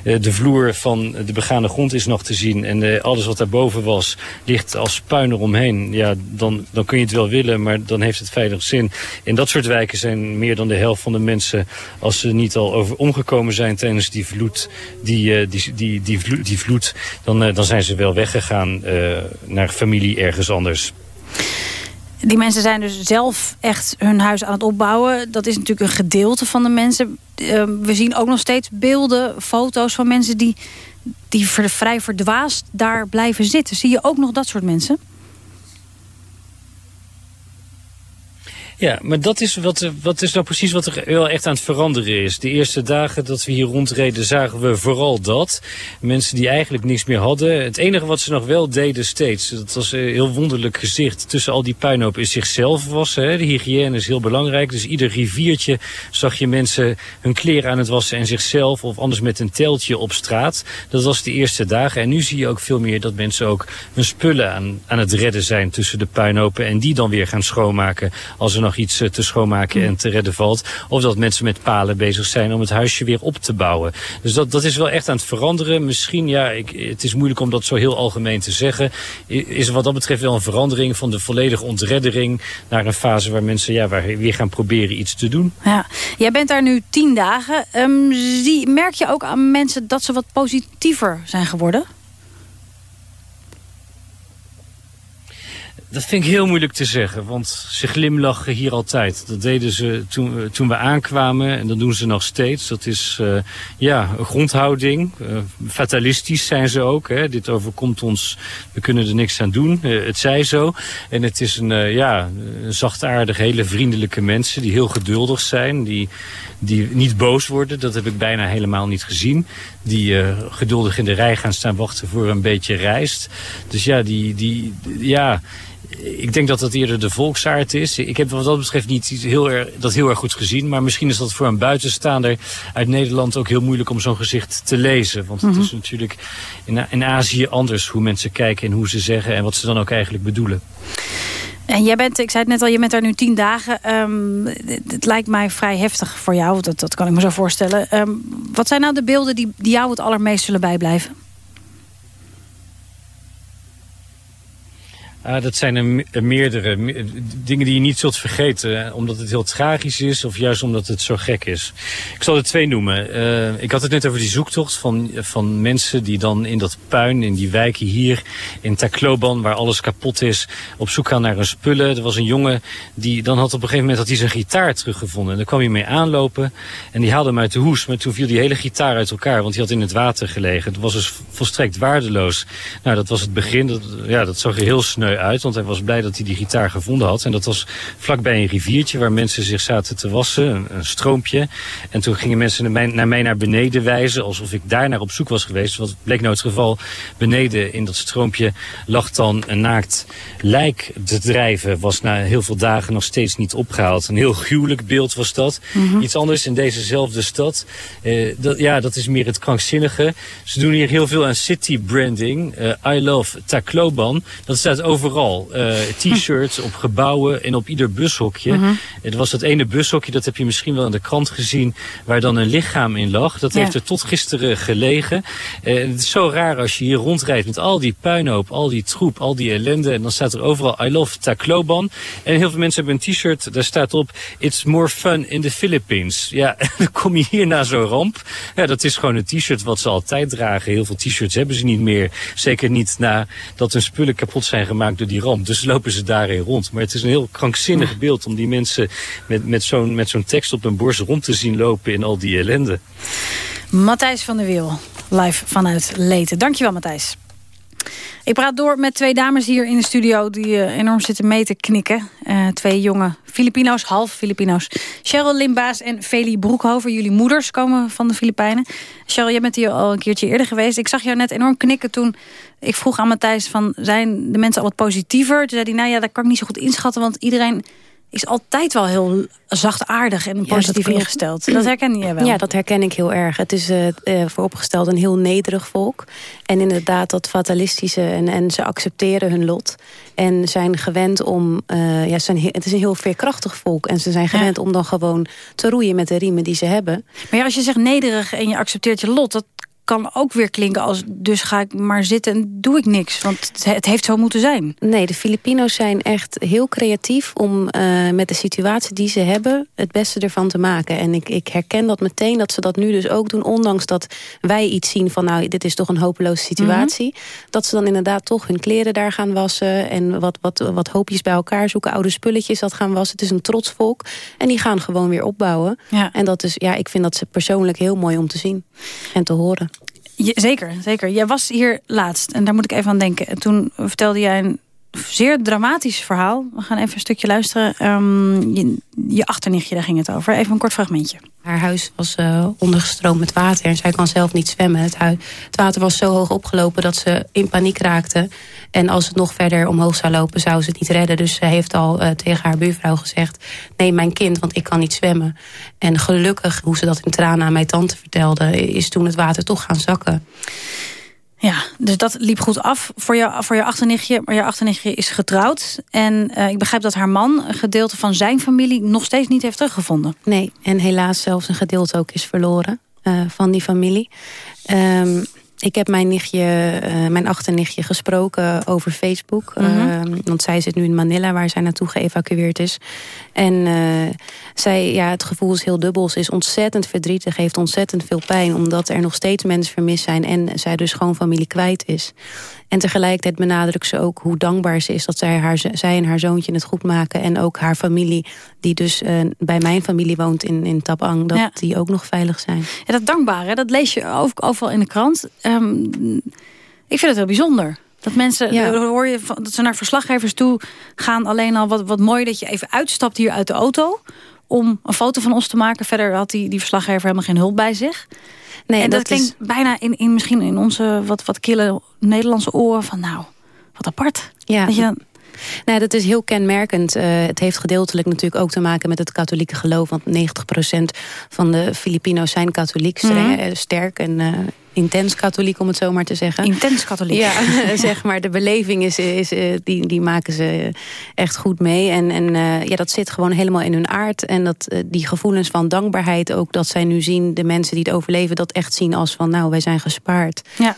Speaker 20: uh, de vloer van de begane grond is nog te zien... en uh, alles wat daarboven was, ligt als puin eromheen. Ja, dan, dan kun je het wel willen, maar dan heeft het veilig zin. In dat soort wijken zijn meer dan de helft van de mensen... als ze niet al over omgekomen zijn tijdens die vloed, die, uh, die, die, die, vloed, die vloed dan, uh, dan zijn ze wel weggegaan uh, naar familie ergens anders.
Speaker 13: Die mensen zijn dus zelf echt hun huis aan het opbouwen. Dat is natuurlijk een gedeelte van de mensen. We zien ook nog steeds beelden, foto's van mensen die die vrij verdwaasd daar blijven zitten. Zie je ook nog dat soort mensen?
Speaker 20: Ja, maar dat is, wat, wat is nou precies wat er wel echt aan het veranderen is. De eerste dagen dat we hier rondreden zagen we vooral dat. Mensen die eigenlijk niks meer hadden. Het enige wat ze nog wel deden steeds, dat was een heel wonderlijk gezicht. Tussen al die puinhoop is zichzelf wassen. Hè. De hygiëne is heel belangrijk. Dus ieder riviertje zag je mensen hun kleren aan het wassen en zichzelf. Of anders met een teltje op straat. Dat was de eerste dagen. En nu zie je ook veel meer dat mensen ook hun spullen aan, aan het redden zijn tussen de puinhopen. En die dan weer gaan schoonmaken als er nog iets te schoonmaken en te redden valt. Of dat mensen met palen bezig zijn om het huisje weer op te bouwen. Dus dat, dat is wel echt aan het veranderen. Misschien, ja, ik, het is moeilijk om dat zo heel algemeen te zeggen. Is wat dat betreft wel een verandering van de volledige ontreddering... naar een fase waar mensen ja, waar weer gaan proberen iets te doen.
Speaker 13: Ja. Jij bent daar nu tien dagen. Um, zie, merk je ook aan mensen dat ze wat positiever zijn geworden?
Speaker 20: Dat vind ik heel moeilijk te zeggen, want ze glimlachen hier altijd. Dat deden ze toen, toen we aankwamen en dat doen ze nog steeds. Dat is uh, ja, een grondhouding. Uh, fatalistisch zijn ze ook. Hè. Dit overkomt ons, we kunnen er niks aan doen. Het zij zo. En het is een, ja, een zachtaardig, hele vriendelijke mensen die heel geduldig zijn. Die, die niet boos worden, dat heb ik bijna helemaal niet gezien. Die geduldig in de rij gaan staan wachten voor een beetje rijst. Dus ja, die, die, ja ik denk dat dat eerder de volksaard is. Ik heb wat dat betreft niet heel erg, dat heel erg goed gezien. Maar misschien is dat voor een buitenstaander uit Nederland ook heel moeilijk om zo'n gezicht te lezen. Want het mm -hmm. is natuurlijk in, in Azië anders hoe mensen kijken en hoe ze zeggen en wat ze dan ook eigenlijk bedoelen.
Speaker 13: En jij bent, ik zei het net al, je bent daar nu tien dagen. Um, het, het, lijkt mij vrij heftig voor jou, dat, dat kan ik me zo voorstellen. Um, wat zijn nou de beelden die, die jou het allermeest zullen bijblijven?
Speaker 20: Uh, dat zijn er, er meerdere me dingen die je niet zult vergeten. Omdat het heel tragisch is of juist omdat het zo gek is. Ik zal er twee noemen. Uh, ik had het net over die zoektocht van, van mensen die dan in dat puin, in die wijken hier in Tacloban, waar alles kapot is, op zoek gaan naar hun spullen. Er was een jongen die dan had op een gegeven moment had hij zijn gitaar teruggevonden. En daar kwam hij mee aanlopen en die haalde hem uit de hoes. Maar toen viel die hele gitaar uit elkaar, want die had in het water gelegen. Het was dus volstrekt waardeloos. Nou, dat was het begin. Dat, ja, dat zag er heel sneu uit, want hij was blij dat hij die gitaar gevonden had. En dat was vlakbij een riviertje waar mensen zich zaten te wassen, een, een stroompje. En toen gingen mensen naar mij, naar mij naar beneden wijzen, alsof ik daar naar op zoek was geweest. Wat bleek nou het geval, beneden in dat stroompje lag dan een naakt lijk te drijven. Was na heel veel dagen nog steeds niet opgehaald. Een heel gruwelijk beeld was dat. Mm -hmm. Iets anders in dezezelfde stad. Uh, dat, ja, dat is meer het krankzinnige. Ze doen hier heel veel aan city branding. Uh, I love Tacloban. Dat staat over overal. Uh, T-shirts op gebouwen en op ieder bushokje.
Speaker 13: Mhm.
Speaker 20: Er was dat ene bushokje, dat heb je misschien wel in de krant gezien... waar dan een lichaam in lag. Dat
Speaker 13: Ja.
Speaker 20: heeft er tot gisteren gelegen. Eh, het is zo raar als je hier rondrijdt met al die puinhoop, al die troep, al die ellende. En dan staat er overal I love Tacloban. En heel veel mensen hebben een t-shirt, daar staat op... It's more fun in the Philippines. Ja, <laughs> dan kom je hier na zo'n ramp. Ja, dat is gewoon een t-shirt wat ze altijd dragen. Heel veel t-shirts hebben ze niet meer. Zeker niet nadat hun spullen kapot zijn gemaakt door die ramp. Dus lopen ze daarin rond. Maar het is een heel krankzinnig beeld om die mensen met, met zo'n met zo'n tekst op hun borst rond te zien lopen in al die ellende.
Speaker 13: Matthijs van der Wiel, live vanuit Leten. Dankjewel, Matthijs. Ik praat door met twee dames hier in de studio die eh, enorm zitten mee te knikken. Eh, twee jonge Filipino's, half Filipino's. Cheryl Limbaas en Feli Broekhover. Jullie moeders komen van de Filipijnen. Cheryl, jij bent hier al een keertje eerder geweest. Ik zag jou net enorm knikken toen ik vroeg aan Matthijs... van zijn de mensen al wat positiever? Toen zei hij, nou ja, dat kan ik niet zo goed inschatten... want iedereen is altijd wel heel zachtaardig en positief ingesteld. Dat herken jij wel.
Speaker 14: Ja, dat herken ik heel erg. Het is eh, eh, vooropgesteld een heel nederig volk. En inderdaad dat fatalistische. En, en ze accepteren hun lot. En zijn gewend om... eh, ja, zijn, he- het is een heel veerkrachtig volk. En ze zijn gewend om dan gewoon te roeien met de riemen die ze hebben.
Speaker 13: Maar ja, als je zegt nederig en je accepteert je lot... dat kan ook weer klinken als dus ga ik maar zitten en doe ik niks. Want het- heeft zo moeten zijn.
Speaker 14: Nee, de Filipino's zijn echt heel creatief om eh, met de situatie die ze hebben het beste ervan te maken. En ik, ik herken dat meteen dat ze dat nu dus ook doen, ondanks dat wij iets zien van nou, dit is toch een hopeloze situatie. Dat ze dan inderdaad toch hun kleren daar gaan wassen en wat, wat, wat hoopjes bij elkaar zoeken, oude spulletjes dat gaan wassen. Het is een trots volk en die gaan gewoon weer opbouwen.
Speaker 13: Ja.
Speaker 14: En dat is, ja, ik vind dat ze persoonlijk heel mooi om te zien en te horen.
Speaker 13: Je- zeker, zeker. Jij was hier laatst en daar moet ik even aan denken. En toen vertelde jij een zeer dramatisch verhaal. We gaan even een stukje luisteren. Ehm, je, je achternichtje, daar ging het over. Even een kort fragmentje.
Speaker 14: Haar huis was eh, ondergestroomd met water en zij kan zelf niet zwemmen. Het, het water was zo hoog opgelopen dat ze in paniek raakte. En als het nog verder omhoog zou lopen, zou ze het niet redden. Dus ze heeft al eh, tegen haar buurvrouw gezegd... neem mijn kind, want ik kan niet zwemmen. En gelukkig, hoe ze dat in tranen aan mijn tante vertelde... is toen het water toch gaan zakken.
Speaker 13: Ja, dus dat liep goed af voor je, voor je achternichtje. Maar je achternichtje is getrouwd. En eh, ik begrijp dat haar man een gedeelte van zijn familie... nog steeds niet heeft teruggevonden.
Speaker 14: Nee, en helaas zelfs een gedeelte ook is verloren eh, van die familie. Ehm, ik heb mijn, nichtje, eh, mijn achternichtje gesproken over Facebook.
Speaker 13: Mhm.
Speaker 14: Ehm, want zij zit nu in Manila, waar zij naartoe geëvacueerd is. En eh, zij, ja, het gevoel is heel dubbel. Ze is ontzettend verdrietig, heeft ontzettend veel pijn... omdat er nog steeds mensen vermist zijn... en zij dus gewoon familie kwijt is. En tegelijkertijd benadrukt ze ook hoe dankbaar ze is... dat zij, haar, zij en haar zoontje het goed maken. En ook haar familie, die dus eh, bij mijn familie woont in, in Tabang... dat
Speaker 13: Ja.
Speaker 14: die ook nog veilig zijn.
Speaker 13: Ja, dat dankbare, dat lees je ook overal in de krant. Ehm, ik vind het heel bijzonder. Dat mensen,
Speaker 14: Ja.
Speaker 13: hoor je dat ze naar verslaggevers toe gaan. Alleen al wat, wat mooi dat je even uitstapt hier uit de auto... om een foto van ons te maken. Verder had die, die verslaggever helemaal geen hulp bij zich.
Speaker 14: Nee,
Speaker 13: en dat,
Speaker 14: dat is-
Speaker 13: klinkt bijna in, in, misschien in onze wat, wat kille Nederlandse oren van... nou, wat apart.
Speaker 14: Ja,
Speaker 13: Dat je dan,
Speaker 14: Nou, dat is heel kenmerkend. Eh, het heeft gedeeltelijk natuurlijk ook te maken met het katholieke geloof. Want 90% van de Filipino's zijn katholiek. eh, sterk en eh, intens katholiek, om het zo maar te zeggen.
Speaker 13: intens katholiek.
Speaker 14: Ja, <laughs> zeg maar. De beleving is, is, eh, die, die maken ze echt goed mee. En, en eh, ja, dat zit gewoon helemaal in hun aard. En dat, eh, die gevoelens van dankbaarheid ook, dat zij nu zien... de mensen die het overleven, dat echt zien als van... nou, wij zijn gespaard.
Speaker 13: Ja.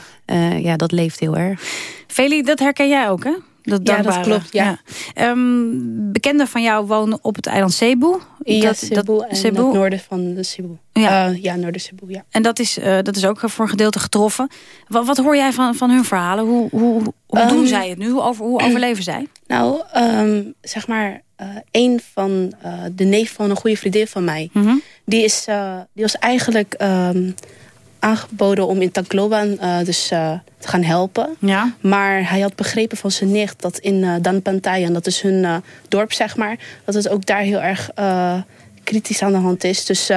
Speaker 14: Ja, dat leeft heel erg.
Speaker 13: Feli, dat herken jij ook, hè? Dat
Speaker 14: Ja, dat klopt, ja.
Speaker 13: Ehm, bekenden van jou wonen op het eiland Cebu.
Speaker 21: Ja,
Speaker 13: Dat-
Speaker 21: Cebu
Speaker 13: dat-
Speaker 21: en
Speaker 13: Cebu.
Speaker 21: het noorden van de Cebu.
Speaker 13: Ja.
Speaker 21: Eh, ja, noorden Cebu, ja.
Speaker 13: En dat is, eh, dat is ook voor een gedeelte getroffen. Wat, wat hoor jij van, van hun verhalen? Hoe, hoe, hoe
Speaker 21: Ehm,
Speaker 13: doen zij het nu? Hoe, over, hoe overleven zij?
Speaker 21: Nou, ehm, zeg maar, eh een van eh, de neef van een goede vriendin van mij...
Speaker 13: Mhm.
Speaker 21: die, is, eh, die was eigenlijk ehm, aangeboden om in Tacloban eh, dus, eh, te gaan helpen.
Speaker 13: Ja.
Speaker 21: Maar hij had begrepen van zijn nicht dat in eh Danpantayan... dat is hun dorp, zeg maar... dat het ook daar heel erg kritisch aan de hand is. Dus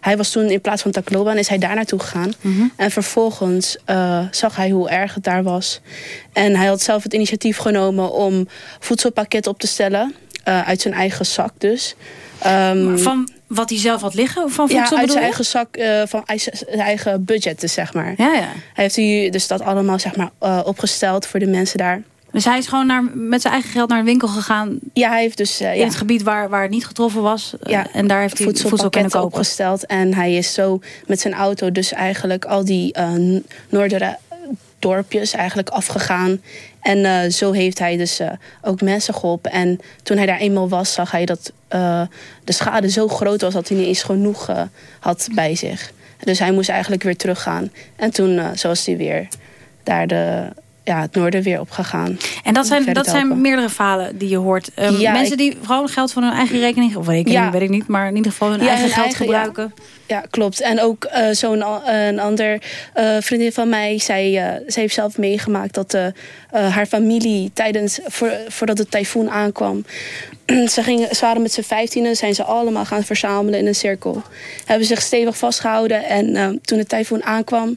Speaker 21: hij was toen in plaats van Tacloban... is hij daar naartoe gegaan. En vervolgens zag hij hoe erg het daar was. En hij had zelf het initiatief genomen om voedselpakket op te stellen. uit zijn eigen zak dus. Ehm,
Speaker 13: Van wat hij zelf had liggen? Van
Speaker 21: ja,
Speaker 13: voedsel
Speaker 21: uit
Speaker 13: bedoel
Speaker 21: zijn eigen zak, eh, van zijn eigen budget, dus, zeg maar.
Speaker 13: Ja, ja.
Speaker 21: Hij heeft hier dus dat allemaal zeg maar, eh, opgesteld voor de mensen daar.
Speaker 13: Dus hij is gewoon naar, met zijn eigen geld naar een winkel gegaan.
Speaker 21: Ja, hij heeft dus...
Speaker 13: in het gebied waar, waar het niet getroffen was.
Speaker 21: Ja,
Speaker 13: en daar heeft hij voedsel kunnen kopen.
Speaker 21: opgesteld. En hij is zo met zijn auto dus eigenlijk al die noordere dorpjes eigenlijk afgegaan. En uh, zo heeft hij dus uh, ook mensen geholpen. En toen hij daar eenmaal was, zag hij dat uh, de schade zo groot was... dat hij niet eens genoeg had bij zich. Dus hij moest eigenlijk weer teruggaan. En toen zo was hij weer daar de ja, het noorden weer opgegaan.
Speaker 13: En dat zijn, dat zijn meerdere falen die je hoort. Um, ja, mensen die gewoon geld van hun eigen rekening... of rekening, ja. weet ik niet, maar in ieder geval hun ja, eigen geld gebruiken.
Speaker 21: Ja. klopt. En ook uh, zo'n een ander uh, vriendin van mij... Zij, uh, zij heeft zelf meegemaakt dat haar familie... tijdens voor, voordat de tyfoon aankwam... <clears throat> ze, gingen, ze waren met z'n vijftienen, zijn ze allemaal gaan verzamelen in een cirkel. Hebben zich stevig vastgehouden en toen de tyfoon aankwam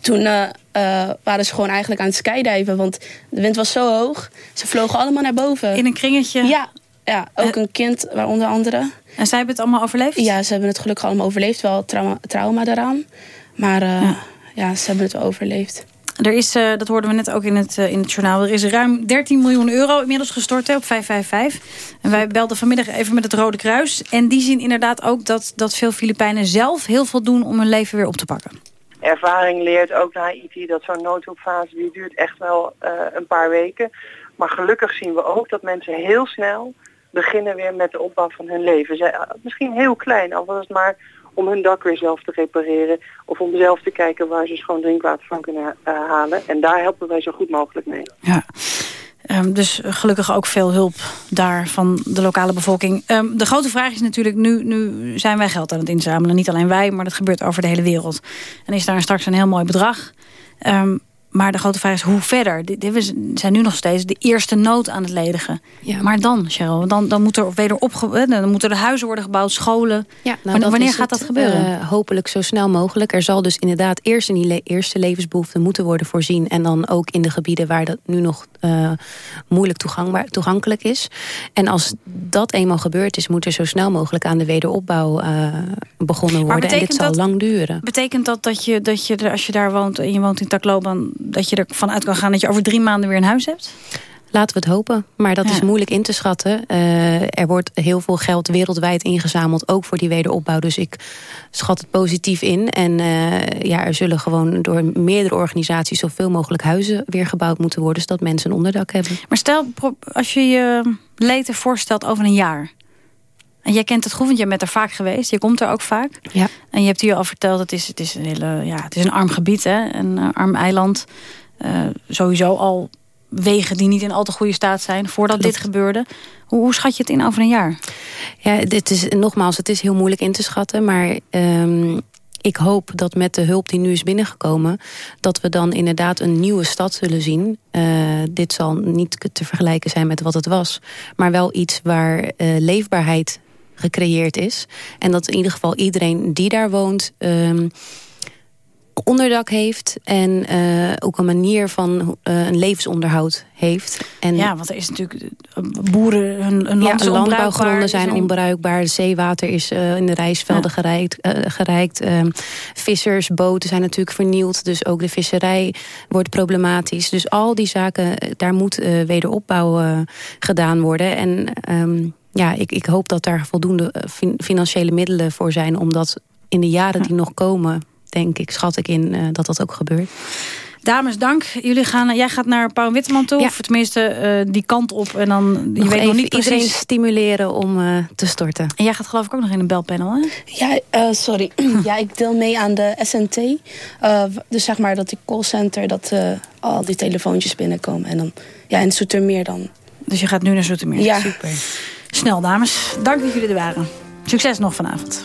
Speaker 21: toen uh, uh, waren ze gewoon eigenlijk aan het skydiven. Want de wind was zo hoog. Ze vlogen allemaal naar boven.
Speaker 13: In een kringetje?
Speaker 21: Ja, ja ook een kind, waaronder andere.
Speaker 13: En zij hebben het allemaal overleefd?
Speaker 21: Ja, ze hebben het gelukkig allemaal overleefd. Wel trauma, trauma daaraan. Maar ja. ja. ze hebben het overleefd.
Speaker 13: Er is, dat hoorden we net ook in het, in het journaal... er is ruim 13 miljoen euro inmiddels gestort hè, op 555. En wij belden vanmiddag even met het Rode Kruis. En die zien inderdaad ook dat, dat veel Filipijnen zelf heel veel doen... om hun leven weer op te pakken
Speaker 22: ervaring leert ook na IT dat zo'n noodhulpfase die duurt echt wel uh, een paar weken. Maar gelukkig zien we ook dat mensen heel snel beginnen weer met de opbouw van hun leven. Zij, misschien heel klein, al was het maar om hun dak weer zelf te repareren. Of om zelf te kijken waar ze schoon drinkwater van kunnen uh, halen. En daar helpen wij zo goed mogelijk mee.
Speaker 13: Ja. Um, dus gelukkig ook veel hulp daar van de lokale bevolking. Um, de grote vraag is natuurlijk, nu, nu zijn wij geld aan het inzamelen. Niet alleen wij, maar dat gebeurt over de hele wereld. En is daar straks een heel mooi bedrag. Um, maar de grote vraag is hoe verder? We zijn nu nog steeds de eerste nood aan het ledigen. Ja. Maar dan, Cheryl, dan, dan, moet er weder opge dan moeten er huizen worden gebouwd, scholen. Ja, nou, wanneer gaat dat gebeuren?
Speaker 14: Uh, hopelijk zo snel mogelijk. Er zal dus inderdaad eerst in die le eerste levensbehoeften moeten worden voorzien. En dan ook in de gebieden waar dat nu nog uh, moeilijk toegankbaar, toegankelijk is. En als dat eenmaal gebeurd is, moet er zo snel mogelijk aan de wederopbouw uh, begonnen worden. En dit zal
Speaker 13: dat,
Speaker 14: lang duren.
Speaker 13: Betekent dat dat je, dat je als je daar woont en je woont in Tacloban dat je ervan uit kan gaan dat je over drie maanden weer een huis hebt?
Speaker 14: Laten we het hopen. Maar dat is moeilijk in te schatten. Uh, er wordt heel veel geld wereldwijd ingezameld. Ook voor die wederopbouw. Dus ik schat het positief in. En uh, ja, er zullen gewoon door meerdere organisaties... zoveel mogelijk huizen weer gebouwd moeten worden... zodat mensen een onderdak hebben.
Speaker 13: Maar stel, als je je leten voorstelt over een jaar... En jij kent het goed, want jij bent er vaak geweest. Je komt er ook vaak.
Speaker 14: Ja.
Speaker 13: En je hebt hier al verteld, het is, het is, een, hele, ja, het is een arm gebied, hè? een uh, arm eiland. Uh, sowieso al wegen die niet in al te goede staat zijn voordat Klopt. dit gebeurde. Hoe, hoe, schat je het in over een jaar?
Speaker 14: Ja, dit is, nogmaals, het is heel moeilijk in te schatten. Maar um, ik hoop dat met de hulp die nu is binnengekomen... dat we dan inderdaad een nieuwe stad zullen zien. Uh, dit zal niet te vergelijken zijn met wat het was. Maar wel iets waar uh, leefbaarheid gecreëerd is. En dat in ieder geval iedereen die daar woont... Um, onderdak heeft en uh, ook een manier van uh, een levensonderhoud heeft. En
Speaker 13: ja, want er is natuurlijk boeren, hun, hun
Speaker 14: ja, landbouwgronden zijn onbruikbaar. Zeewater is uh, in de rijstvelden ja. gereikt. gereikt. vissersboten zijn natuurlijk vernield. Dus ook de visserij wordt problematisch. Dus al die zaken, daar moet wederopbouw gedaan worden. En um, ja, ik, ik hoop dat daar voldoende financiële middelen voor zijn... om dat in de jaren die nog komen denk ik, schat ik in uh, dat dat ook gebeurt.
Speaker 13: Dames, dank. Jullie gaan, jij gaat naar Paul Witteman toe. Ja. Of tenminste uh, die kant op. En dan,
Speaker 14: je weet nog niet precies. iedereen stimuleren om uh, te storten.
Speaker 13: En jij gaat geloof ik ook nog in een belpanel, hè?
Speaker 21: Ja, uh, sorry. <clears throat> ja, ik deel mee aan de SNT. dus zeg maar dat die callcenter, dat al die telefoontjes binnenkomen. En dan, ja, in Soetermeer dan.
Speaker 13: Dus je gaat nu naar Soetermeer?
Speaker 21: Ja.
Speaker 13: Super. Snel, dames. Dank dat jullie er waren. Succes nog vanavond.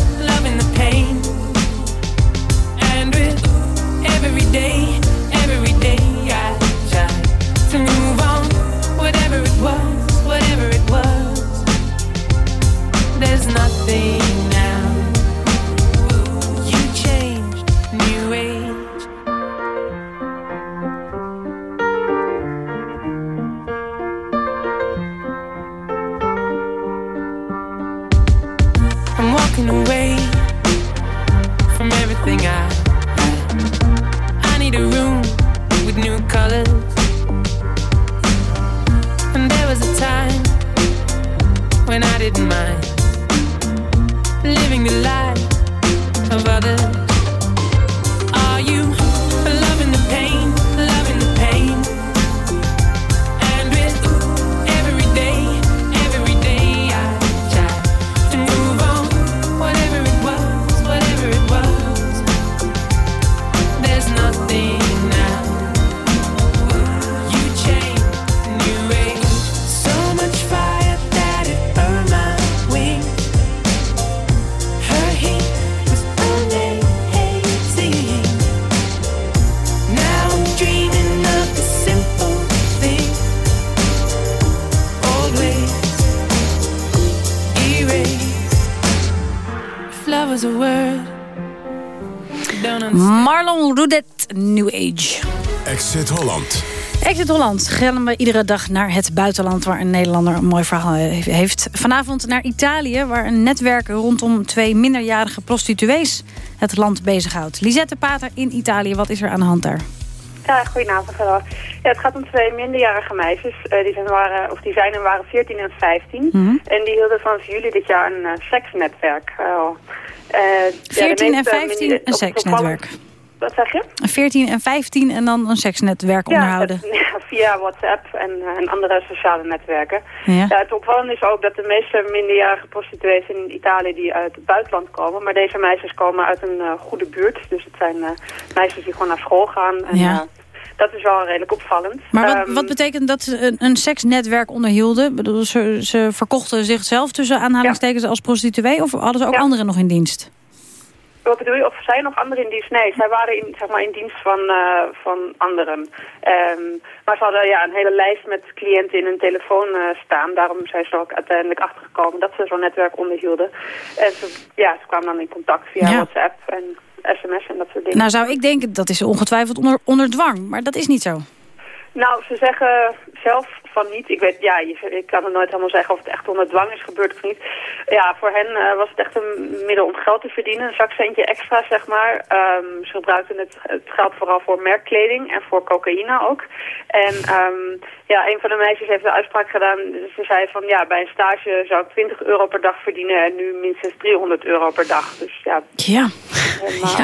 Speaker 23: there's nothing
Speaker 2: Holland
Speaker 13: gaan we iedere dag naar het buitenland... waar een Nederlander een mooi verhaal heeft. Vanavond naar Italië, waar een netwerk rondom twee minderjarige prostituees... het land bezighoudt. Lisette Pater in Italië, wat is er aan de hand daar?
Speaker 24: Ja, goedenavond. Ja, het gaat om twee minderjarige meisjes. Eh, die, zijn, waren, of die zijn en waren 14 en 15.
Speaker 13: Mhm.
Speaker 24: En die hielden vanaf juli dit jaar een eh, seksnetwerk. Eh, eh, ja, de
Speaker 13: 14 en
Speaker 24: meeste
Speaker 13: 15
Speaker 24: minder-
Speaker 13: een seksnetwerk.
Speaker 24: Wat zeg je?
Speaker 13: 14 en 15 en dan een seksnetwerk onderhouden. <laughs>
Speaker 24: Ja, via WhatsApp en, eh, en andere sociale netwerken.
Speaker 13: Ja.
Speaker 24: het opvallende is ook dat de meeste minderjarige prostituees in Italië die uit het buitenland komen. Maar deze meisjes komen uit een eh, goede buurt. Dus het zijn eh, meisjes die gewoon naar school gaan. En,
Speaker 13: Ja.
Speaker 24: dat is wel redelijk opvallend.
Speaker 13: Maar wat,
Speaker 24: Ehm,
Speaker 13: wat betekent dat ze een, een seksnetwerk onderhielden? Bedoel, ze, ze verkochten zichzelf tussen aanhalingstekens als prostituee... of hadden ze ook anderen nog in dienst?
Speaker 24: Wat bedoel je? Of zij nog anderen in dienst? Nee, zij waren in, zeg maar, in dienst van, eh, van anderen. Ehm, maar ze hadden ja, een hele lijst met cliënten in hun telefoon eh, staan. Daarom zijn ze er ook uiteindelijk achtergekomen dat ze zo'n netwerk onderhielden. En ze, ja, ze kwamen dan in contact via
Speaker 13: Ja.
Speaker 24: WhatsApp en sms en dat soort dingen.
Speaker 13: Nou zou ik denken, dat is ongetwijfeld onder, onder dwang. Maar dat is niet zo.
Speaker 24: Nou, ze zeggen zelf van niet. Ik weet, ja, ik kan het nooit helemaal zeggen of het echt onder dwang is gebeurd of niet. Ja, voor hen eh, was het echt een middel om geld te verdienen. Een zakcentje extra, zeg maar. Ehm, ze gebruikten het, het geld vooral voor merkkleding en voor cocaïne ook. En ehm, ja, een van de meisjes heeft de uitspraak gedaan. Ze zei van, ja, bij een stage zou ik 20 euro per dag verdienen en nu minstens 300 euro per dag. Dus ja,
Speaker 13: Ja.
Speaker 24: Helemaal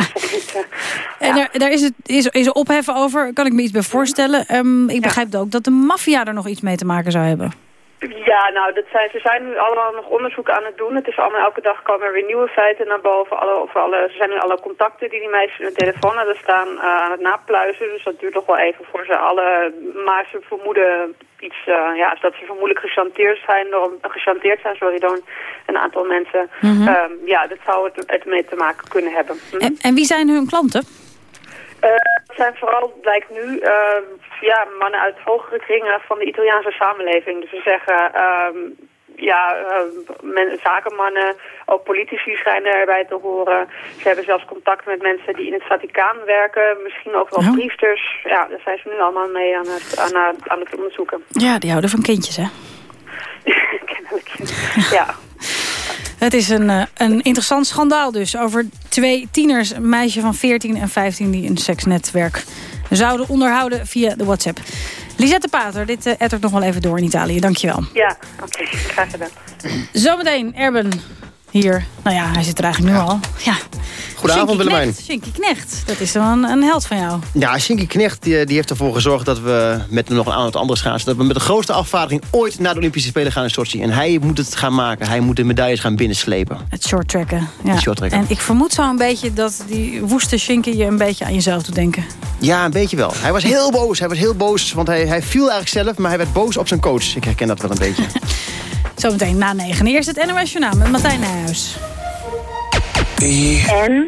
Speaker 24: eh,
Speaker 13: En daar, daar is, het, is, is opheffen over, kan ik me iets bij voorstellen. Ehm, ik begrijp ook dat de maffia er nog iets mee te maken zou hebben.
Speaker 24: Ja, nou, dat zijn, ze zijn nu allemaal nog onderzoek aan het doen. Het is allemaal elke dag komen er weer nieuwe feiten naar boven. Alle, of alle, ze zijn nu alle contacten die die meisjes in hun telefoon hadden staan eh, aan het napluizen. Dus dat duurt toch wel even voor ze alle... Maar ze vermoeden iets, eh, ja, dat ze vermoedelijk gechanteerd zijn door, gechanteerd zijn, sorry, door een, aantal mensen.
Speaker 13: Mhm.
Speaker 24: Ehm, ja, dat zou het, het mee te maken kunnen hebben. Hm?
Speaker 13: En, en wie zijn hun klanten?
Speaker 24: Eh, het zijn vooral, blijkt nu, eh, ja, mannen uit hogere kringen van de Italiaanse samenleving. Dus ze zeggen, ehm, ja, eh, men, zakenmannen, ook politici schijnen erbij te horen. Ze hebben zelfs contact met mensen die in het Vaticaan werken. Misschien ook wel
Speaker 13: Oh.
Speaker 24: priesters. Ja, daar zijn ze nu allemaal mee aan het, aan- aan het onderzoeken.
Speaker 13: Ja, die houden van kindjes, hè? <laughs>
Speaker 24: Kennelijk. Ja.
Speaker 13: Het is een, eh, een interessant schandaal dus over twee tieners. Een meisje van 14 en 15 die een seksnetwerk zouden onderhouden via de WhatsApp. Lisette Pater, dit uh, ettert nog wel even door in Italië. Dankjewel.
Speaker 24: Ja, oké. Graag gedaan.
Speaker 13: Zometeen, Erben hier. Nou ja, hij zit er eigenlijk nu al. Ja.
Speaker 25: Goedenavond, Willemijn.
Speaker 13: Shinky Knecht, dat is wel een, een held van jou.
Speaker 25: Ja, Shinky Knecht die, die heeft ervoor gezorgd dat we met nog een aantal andere schaatsen... dat we met de grootste afvaardiging ooit naar de Olympische Spelen gaan in Sochi. En hij moet het gaan maken. Hij moet de medailles gaan binnenslepen.
Speaker 13: Het shorttracken. Ja.
Speaker 25: Het shorttracken.
Speaker 13: En ik vermoed zo een beetje dat die woeste Shinky je een beetje aan jezelf doet denken.
Speaker 25: Ja, een beetje wel. Hij was heel boos. Hij was heel boos, want hij, hij viel eigenlijk zelf... maar hij werd boos op zijn coach. Ik herken dat wel een beetje. <laughs>
Speaker 13: Zometeen na negen. Eerst het NOS Journaal met Martijn Nijhuis.
Speaker 19: En?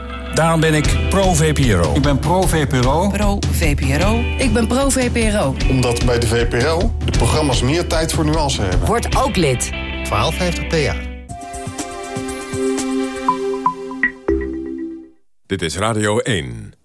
Speaker 26: Daarom ben ik pro-VPRO. Ik ben pro-VPRO.
Speaker 27: Pro-VPRO. Ik ben pro-VPRO.
Speaker 28: Omdat bij de VPRO de programma's meer tijd voor nuance hebben.
Speaker 27: Word ook lid.
Speaker 28: 1250 PA.
Speaker 2: Dit is Radio 1.